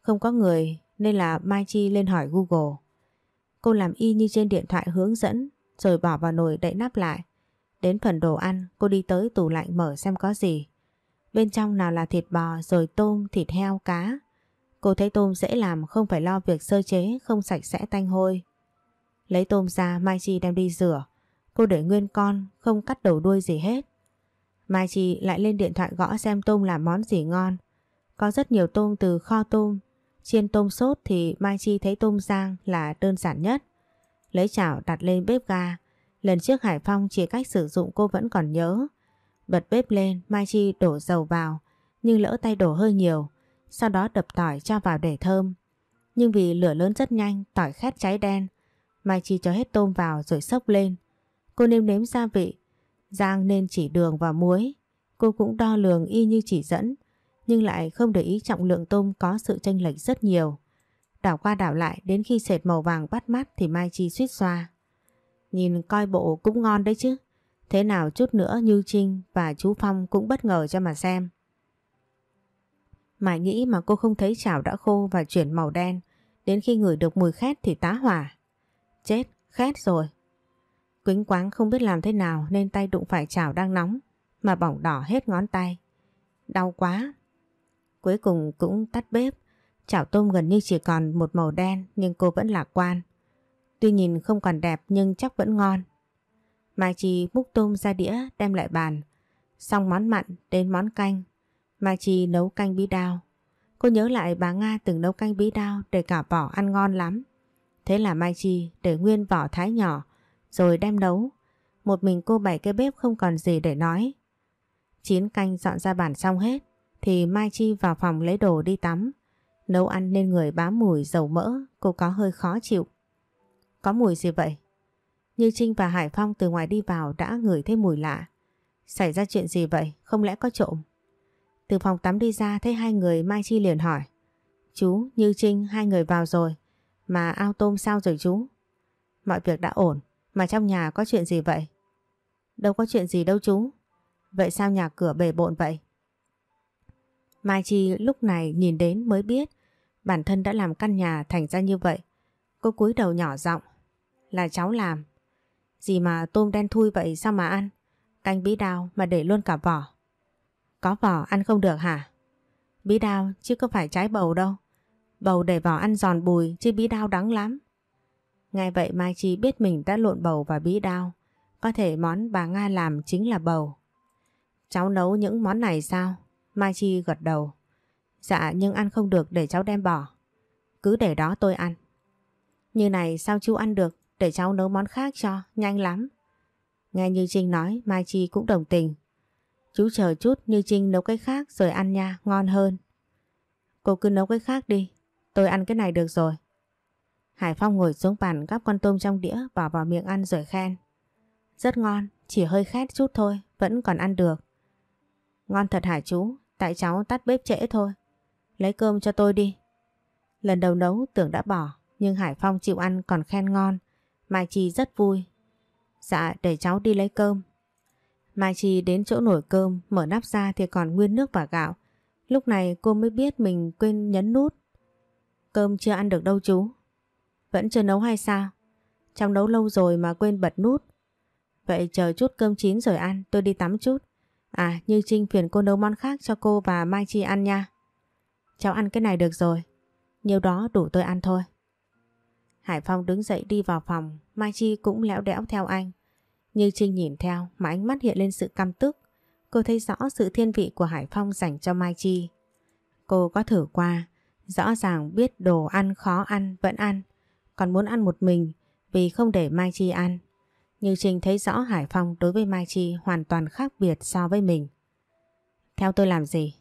Không có người nên là Mai Chi lên hỏi Google. Cô làm y như trên điện thoại hướng dẫn rồi bỏ vào nồi đậy nắp lại. Đến phần đồ ăn cô đi tới tủ lạnh mở xem có gì. Bên trong nào là thịt bò rồi tôm, thịt heo, cá. Cô thấy tôm dễ làm không phải lo việc sơ chế không sạch sẽ tanh hôi. Lấy tôm ra Mai Chi đem đi rửa. Cô để nguyên con không cắt đầu đuôi gì hết. Mai Chi lại lên điện thoại gõ xem tôm làm món gì ngon. Có rất nhiều tôm từ kho tôm. Chiên tôm sốt thì Mai Chi thấy tôm rang là đơn giản nhất. Lấy chảo đặt lên bếp ga. Lần trước Hải Phong chỉ cách sử dụng cô vẫn còn nhớ. Bật bếp lên, Mai Chi đổ dầu vào, nhưng lỡ tay đổ hơi nhiều. Sau đó đập tỏi cho vào để thơm. Nhưng vì lửa lớn rất nhanh, tỏi khét cháy đen. Mai Chi cho hết tôm vào rồi sốc lên. Cô nêm nếm gia vị. Giang nên chỉ đường và muối. Cô cũng đo lường y như chỉ dẫn. Nhưng lại không để ý trọng lượng tôm có sự chênh lệch rất nhiều. Đảo qua đảo lại đến khi sệt màu vàng bắt mắt thì Mai Chi suýt xoa. Nhìn coi bộ cũng ngon đấy chứ. Thế nào chút nữa Như Trinh và chú Phong cũng bất ngờ cho mà xem. Mãi nghĩ mà cô không thấy chảo đã khô và chuyển màu đen. Đến khi ngửi được mùi khét thì tá hỏa. Chết, khét rồi. Quính quáng không biết làm thế nào nên tay đụng phải chảo đang nóng mà bỏng đỏ hết ngón tay. Đau quá. Cuối cùng cũng tắt bếp. Chảo tôm gần như chỉ còn một màu đen, nhưng cô vẫn lạc quan. Tuy nhìn không còn đẹp, nhưng chắc vẫn ngon. Mai Chi múc tôm ra đĩa, đem lại bàn. Xong món mặn, đến món canh. Mai Chi nấu canh bí đao. Cô nhớ lại bà Nga từng nấu canh bí đao để cả vỏ ăn ngon lắm. Thế là Mai Chi để nguyên vỏ thái nhỏ, rồi đem nấu. Một mình cô bày cái bếp không còn gì để nói. Chín canh dọn ra bàn xong hết, thì Mai Chi vào phòng lấy đồ đi tắm. Nấu ăn nên người bám mùi dầu mỡ cô có hơi khó chịu. Có mùi gì vậy? Như Trinh và Hải Phong từ ngoài đi vào đã ngửi thấy mùi lạ. Xảy ra chuyện gì vậy? Không lẽ có trộm? Từ phòng tắm đi ra thấy hai người Mai Chi liền hỏi. Chú, Như Trinh, hai người vào rồi. Mà ao tôm sao rồi chú? Mọi việc đã ổn. Mà trong nhà có chuyện gì vậy? Đâu có chuyện gì đâu chú. Vậy sao nhà cửa bề bộn vậy? Mai Chi lúc này nhìn đến mới biết bản thân đã làm căn nhà thành ra như vậy. Cô cúi đầu nhỏ giọng, Là cháu làm. Gì mà tôm đen thui vậy sao mà ăn? Canh bí đao mà để luôn cả vỏ. Có vỏ ăn không được hả? Bí đao chứ có phải trái bầu đâu. Bầu để vỏ ăn giòn bùi chứ bí đao đắng lắm. Ngay vậy Mai Chi biết mình đã lộn bầu và bí đao. Có thể món bà Nga làm chính là bầu. Cháu nấu những món này sao? Mai Chi gật đầu. Dạ nhưng ăn không được để cháu đem bỏ. Cứ để đó tôi ăn. Như này sao chú ăn được? Để cháu nấu món khác cho, nhanh lắm. Nghe Như Trinh nói, Mai Chi cũng đồng tình. Chú chờ chút Như Trinh nấu cái khác rồi ăn nha, ngon hơn. Cô cứ nấu cái khác đi, tôi ăn cái này được rồi. Hải Phong ngồi xuống bàn gắp con tôm trong đĩa bỏ vào miệng ăn rồi khen. Rất ngon, chỉ hơi khét chút thôi, vẫn còn ăn được. Ngon thật hả chú, tại cháu tắt bếp trễ thôi. Lấy cơm cho tôi đi. Lần đầu nấu tưởng đã bỏ, nhưng Hải Phong chịu ăn còn khen ngon. Mai Chi rất vui. Dạ, để cháu đi lấy cơm. Mai Chi đến chỗ nồi cơm, mở nắp ra thì còn nguyên nước và gạo. Lúc này cô mới biết mình quên nhấn nút. Cơm chưa ăn được đâu chú. Vẫn chưa nấu hay sao? Trong nấu lâu rồi mà quên bật nút. Vậy chờ chút cơm chín rồi ăn, tôi đi tắm chút. À, Như Trinh phiền cô nấu món khác cho cô và Mai Chi ăn nha. Cháu ăn cái này được rồi. Nhiều đó đủ tôi ăn thôi. Hải Phong đứng dậy đi vào phòng, Mai Chi cũng lẽo đẽo theo anh. Như Trinh nhìn theo mà ánh mắt hiện lên sự căm tức. Cô thấy rõ sự thiên vị của Hải Phong dành cho Mai Chi. Cô có thử qua, rõ ràng biết đồ ăn khó ăn vẫn ăn, còn muốn ăn một mình vì không để Mai Chi ăn. Như Trinh thấy rõ Hải Phong đối với Mai Chi hoàn toàn khác biệt so với mình. Theo tôi làm gì?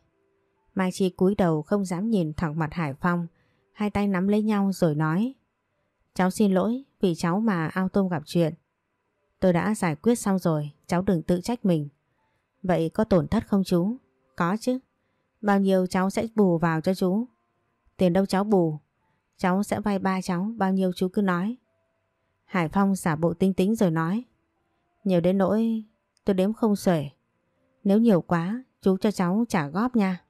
Mai Chi cúi đầu không dám nhìn thẳng mặt Hải Phong, hai tay nắm lấy nhau rồi nói. Cháu xin lỗi vì cháu mà ao tôm gặp chuyện. Tôi đã giải quyết xong rồi, cháu đừng tự trách mình. Vậy có tổn thất không chú? Có chứ. Bao nhiêu cháu sẽ bù vào cho chú? Tiền đâu cháu bù? Cháu sẽ vay ba cháu, bao nhiêu chú cứ nói. Hải Phong giả bộ tinh tính rồi nói. Nhiều đến nỗi tôi đếm không xuể. Nếu nhiều quá, chú cho cháu trả góp nha.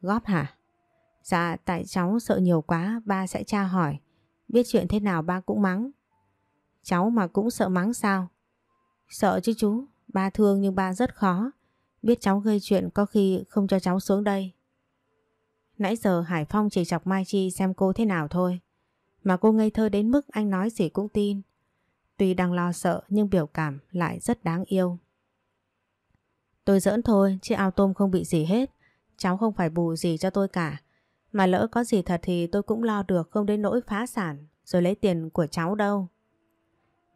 Góp hả? Dạ, tại cháu sợ nhiều quá, ba sẽ tra hỏi. Biết chuyện thế nào ba cũng mắng. Cháu mà cũng sợ mắng sao? Sợ chứ chú, ba thương nhưng ba rất khó. Biết cháu gây chuyện có khi không cho cháu xuống đây. Nãy giờ Hải Phong chỉ chọc Mai Chi xem cô thế nào thôi. Mà cô ngây thơ đến mức anh nói gì cũng tin. Tuy đang lo sợ nhưng biểu cảm lại rất đáng yêu. Tôi giỡn thôi, chiếc ao tôm không bị gì hết. Cháu không phải bù gì cho tôi cả. Mà lỡ có gì thật thì tôi cũng lo được không đến nỗi phá sản rồi lấy tiền của cháu đâu.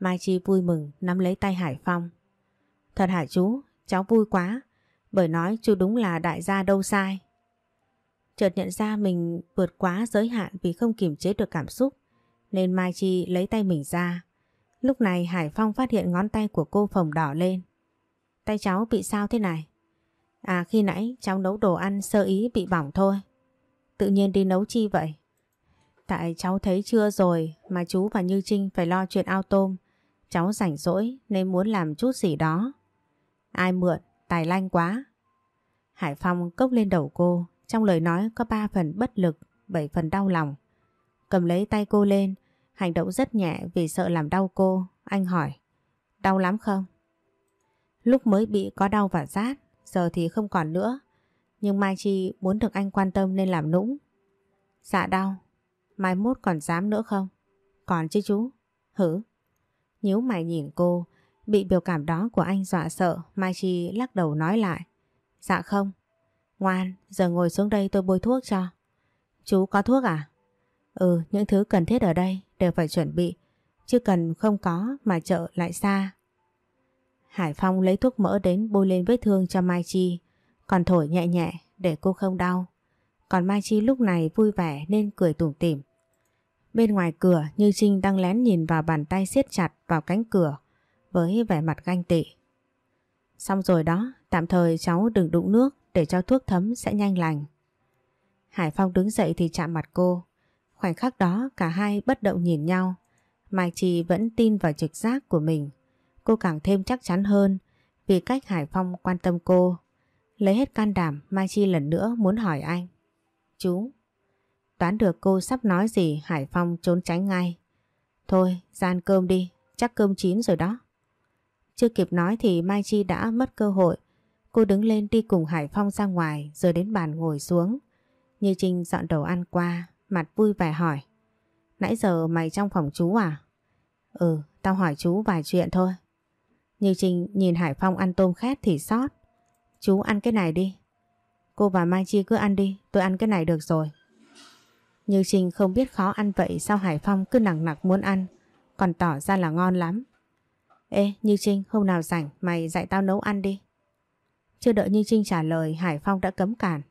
Mai Chi vui mừng nắm lấy tay Hải Phong. Thật hả chú, cháu vui quá. Bởi nói chú đúng là đại gia đâu sai. Chợt nhận ra mình vượt quá giới hạn vì không kiềm chế được cảm xúc. Nên Mai Chi lấy tay mình ra. Lúc này Hải Phong phát hiện ngón tay của cô phồng đỏ lên. Tay cháu bị sao thế này? À khi nãy cháu nấu đồ ăn sơ ý bị bỏng thôi. Tự nhiên đi nấu chi vậy? Tại cháu thấy chưa rồi mà chú và Như Trinh phải lo chuyện ao tôm. Cháu rảnh rỗi nên muốn làm chút gì đó. Ai mượn, tài lanh quá. Hải Phong cốc lên đầu cô, Trong lời nói có ba phần bất lực, bảy phần đau lòng. Cầm lấy tay cô lên, hành động rất nhẹ vì sợ làm đau cô. Anh hỏi, đau lắm không? Lúc mới bị có đau và rát, giờ thì không còn nữa. Nhưng Mai Chi muốn được anh quan tâm nên làm nũng. Dạ đau, mai mốt còn dám nữa không? Còn chứ chú. Hử? Nhíu mày nhìn cô, bị biểu cảm đó của anh dọa sợ, Mai Chi lắc đầu nói lại. Dạ không. Ngoan, giờ ngồi xuống đây tôi bôi thuốc cho. Chú có thuốc à? Ừ, những thứ cần thiết ở đây đều phải chuẩn bị, chứ cần không có mà chợ lại xa. Hải Phong lấy thuốc mỡ đến bôi lên vết thương cho Mai Chi, còn thổi nhẹ nhẹ để cô không đau. Còn Mai Chi lúc này vui vẻ nên cười tủm tỉm. Bên ngoài cửa Như Trinh đang lén nhìn vào bàn tay siết chặt vào cánh cửa với vẻ mặt ganh tị. Xong rồi đó, tạm thời cháu đừng đụng nước để cho thuốc thấm sẽ nhanh lành. Hải Phong đứng dậy thì chạm mặt cô. Khoảnh khắc đó cả hai bất động nhìn nhau. Mai Chi vẫn tin vào trực giác của mình. Cô càng thêm chắc chắn hơn vì cách Hải Phong quan tâm cô. Lấy hết can đảm Mai Chi lần nữa muốn hỏi anh. Chú, đoán được cô sắp nói gì Hải Phong trốn tránh ngay. Thôi, gian cơm đi, chắc cơm chín rồi đó. Chưa kịp nói thì Mai Chi đã mất cơ hội. Cô đứng lên đi cùng Hải Phong ra ngoài rồi đến bàn ngồi xuống. Như Trinh dọn đầu ăn qua, mặt vui vẻ hỏi. Nãy giờ mày trong phòng chú à? Ừ, tao hỏi chú vài chuyện thôi. Như Trinh nhìn Hải Phong ăn tôm khét thì sót. Chú ăn cái này đi. Cô và Mai Chi cứ ăn đi, tôi ăn cái này được rồi. Như Trinh không biết khó ăn vậy sao Hải Phong cứ nặng nặc muốn ăn, còn tỏ ra là ngon lắm. Ê, Như Trinh, hôm nào rảnh mày dạy tao nấu ăn đi. Chưa đợi Như Trinh trả lời Hải Phong đã cấm cản.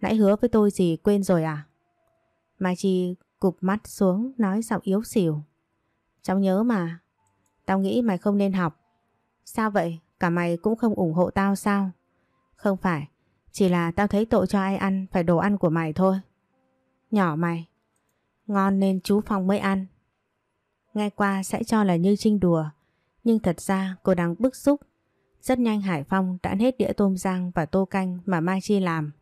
Nãy hứa với tôi gì quên rồi à? Mai Chi cụp mắt xuống, nói giọng yếu xỉu. Cháu nhớ mà. Tao nghĩ mày không nên học. Sao vậy? Cả mày cũng không ủng hộ tao sao? Không phải. Chỉ là tao thấy tội cho ai ăn phải đồ ăn của mày thôi. Nhỏ mày. Ngon nên chú Phong mới ăn. Nghe qua sẽ cho là như trinh đùa. Nhưng thật ra cô đang bức xúc. Rất nhanh Hải Phong đã hết đĩa tôm rang và tô canh mà Mai Chi làm.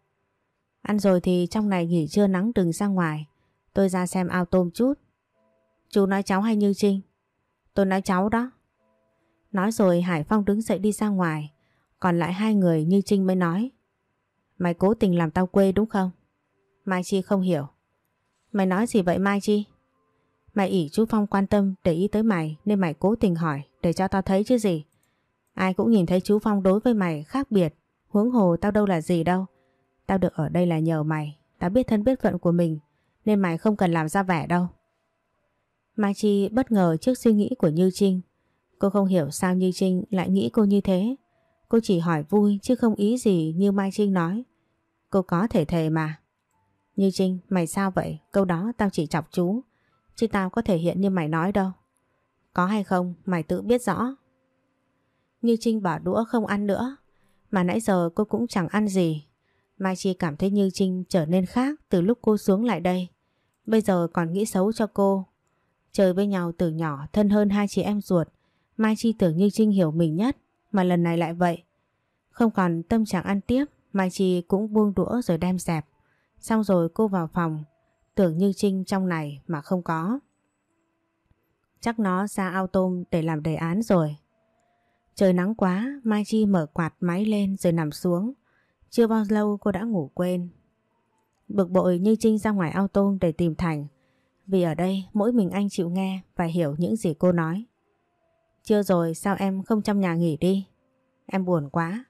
Ăn rồi thì trong này nghỉ trưa nắng đừng ra ngoài. Tôi ra xem ao tôm chút. Chú nói cháu hay Như Trinh? Tôi nói cháu đó. Nói rồi Hải Phong đứng dậy đi ra ngoài. Còn lại hai người Như Trinh mới nói. Mày cố tình làm tao quê đúng không? Mai Chi không hiểu. Mày nói gì vậy Mai Chi? Mày ỉ chú Phong quan tâm để ý tới mày nên mày cố tình hỏi để cho tao thấy chứ gì. Ai cũng nhìn thấy chú Phong đối với mày khác biệt. Huống hồ tao đâu là gì đâu. Tao được ở đây là nhờ mày. Tao biết thân biết phận của mình nên mày không cần làm ra vẻ đâu. Mai Chi bất ngờ trước suy nghĩ của Như Trinh. Cô không hiểu sao Như Trinh lại nghĩ cô như thế. Cô chỉ hỏi vui chứ không ý gì như Mai Trinh nói. Cô có thể thề mà. Như Trinh, mày sao vậy? Câu đó tao chỉ chọc chú. Chứ tao có thể hiện như mày nói đâu. Có hay không, mày tự biết rõ. Như Trinh bỏ đũa không ăn nữa. Mà nãy giờ cô cũng chẳng ăn gì. Mai Chi cảm thấy Như Trinh trở nên khác từ lúc cô xuống lại đây. Bây giờ còn nghĩ xấu cho cô. Chơi với nhau từ nhỏ thân hơn hai chị em ruột. Mai Chi tưởng Như Trinh hiểu mình nhất. Mà lần này lại vậy. Không còn tâm trạng ăn tiếp. Mai Chi cũng buông đũa rồi đem dẹp. Xong rồi cô vào phòng. Tưởng Như Trinh trong này mà không có. Chắc nó ra ao tôm để làm đề án rồi. Trời nắng quá, Mai Chi mở quạt máy lên rồi nằm xuống. Chưa bao lâu cô đã ngủ quên. Bực bội như Trinh ra ngoài ao tôm để tìm Thành. Vì ở đây mỗi mình anh chịu nghe và hiểu những gì cô nói. Chưa rồi sao em không trong nhà nghỉ đi? Em buồn quá.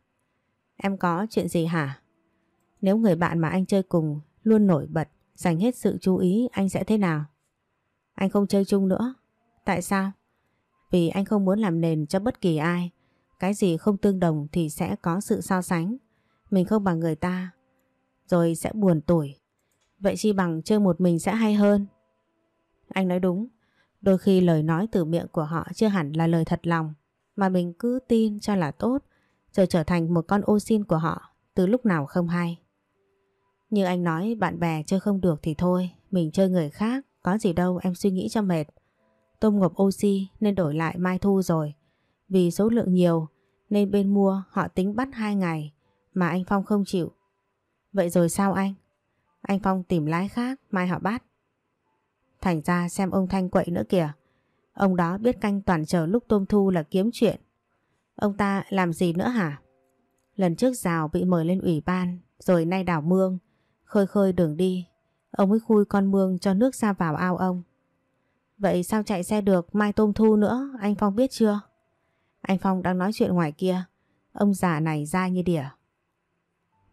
Em có chuyện gì hả? Nếu người bạn mà anh chơi cùng luôn nổi bật, dành hết sự chú ý anh sẽ thế nào? Anh không chơi chung nữa. Tại sao? Vì anh không muốn làm nền cho bất kỳ ai. Cái gì không tương đồng thì sẽ có sự so sánh. Mình không bằng người ta. Rồi sẽ buồn tuổi. Vậy chi bằng chơi một mình sẽ hay hơn. Anh nói đúng. Đôi khi lời nói từ miệng của họ chưa hẳn là lời thật lòng. Mà mình cứ tin cho là tốt. Rồi trở thành một con ô xin của họ. Từ lúc nào không hay. Như anh nói, bạn bè chơi không được thì thôi. Mình chơi người khác. Có gì đâu, em suy nghĩ cho mệt. Tôm ngộp oxy nên đổi lại mai thu rồi. Vì số lượng nhiều, nên bên mua họ tính bắt 2 ngày mà anh Phong không chịu. Vậy rồi sao anh? Anh Phong tìm lái khác, mai họ bắt. Thành ra xem ông Thanh quậy nữa kìa. Ông đó biết canh toàn chờ lúc tôm thu là kiếm chuyện. Ông ta làm gì nữa hả? Lần trước rào bị mời lên ủy ban, rồi nay đảo mương, khơi khơi đường đi. Ông ấy khui con mương cho nước ra vào ao ông. Vậy sao chạy xe được mai tôm thu nữa, anh Phong biết chưa? Anh Phong đang nói chuyện ngoài kia, ông già này ra như đỉa.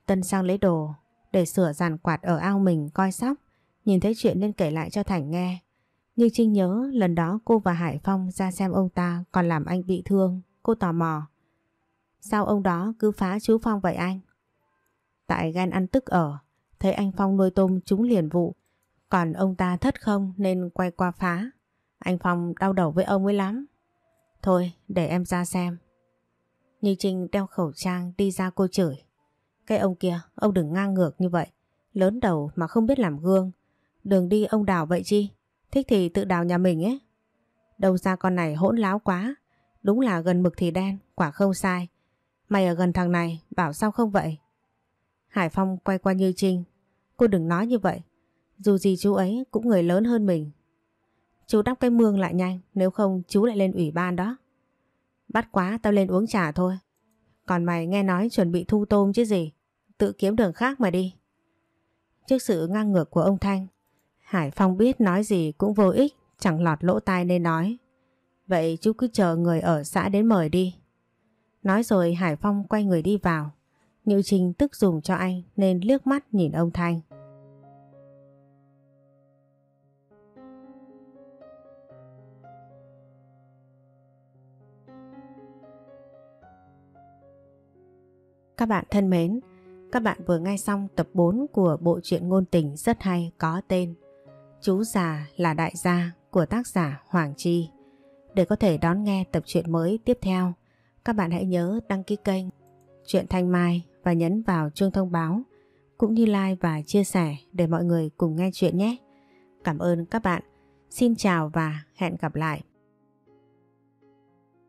Tân sang lấy đồ, để sửa giàn quạt ở ao mình coi sóc, nhìn thấy chuyện nên kể lại cho Thành nghe. Như Trinh nhớ lần đó cô và Hải Phong ra xem ông ta còn làm anh bị thương, cô tò mò. Sao ông đó cứ phá chú Phong vậy anh? Tại ghen ăn tức ở, thấy anh Phong nuôi tôm chúng liền vụ, còn ông ta thất không nên quay qua phá. Anh Phong đau đầu với ông ấy lắm. Thôi để em ra xem. Như Trinh đeo khẩu trang đi ra cô chửi. Cái ông kia, ông đừng ngang ngược như vậy. Lớn đầu mà không biết làm gương. Đường đi ông đào vậy chi? Thích thì tự đào nhà mình ấy. Đâu ra con này hỗn láo quá. Đúng là gần mực thì đen, quả không sai. Mày ở gần thằng này, bảo sao không vậy? Hải Phong quay qua Như Trinh. Cô đừng nói như vậy. Dù gì chú ấy cũng người lớn hơn mình. Chú đắp cái mương lại nhanh, nếu không chú lại lên ủy ban đó. Bắt quá tao lên uống trà thôi. Còn mày nghe nói chuẩn bị thu tôm chứ gì. Tự kiếm đường khác mà đi. Trước sự ngang ngược của ông Thanh, Hải Phong biết nói gì cũng vô ích, chẳng lọt lỗ tai nên nói. Vậy chú cứ chờ người ở xã đến mời đi. Nói rồi Hải Phong quay người đi vào. Như Trinh tức dùng cho anh nên liếc mắt nhìn ông Thanh. Các bạn thân mến, các bạn vừa nghe xong tập 4 của bộ truyện ngôn tình rất hay có tên Chú già là đại gia của tác giả Hoàng Chi. Để có thể đón nghe tập truyện mới tiếp theo, các bạn hãy nhớ đăng ký kênh Truyện Thanh Mai và nhấn vào chuông thông báo cũng như like và chia sẻ để mọi người cùng nghe chuyện nhé. Cảm ơn các bạn. Xin chào và hẹn gặp lại.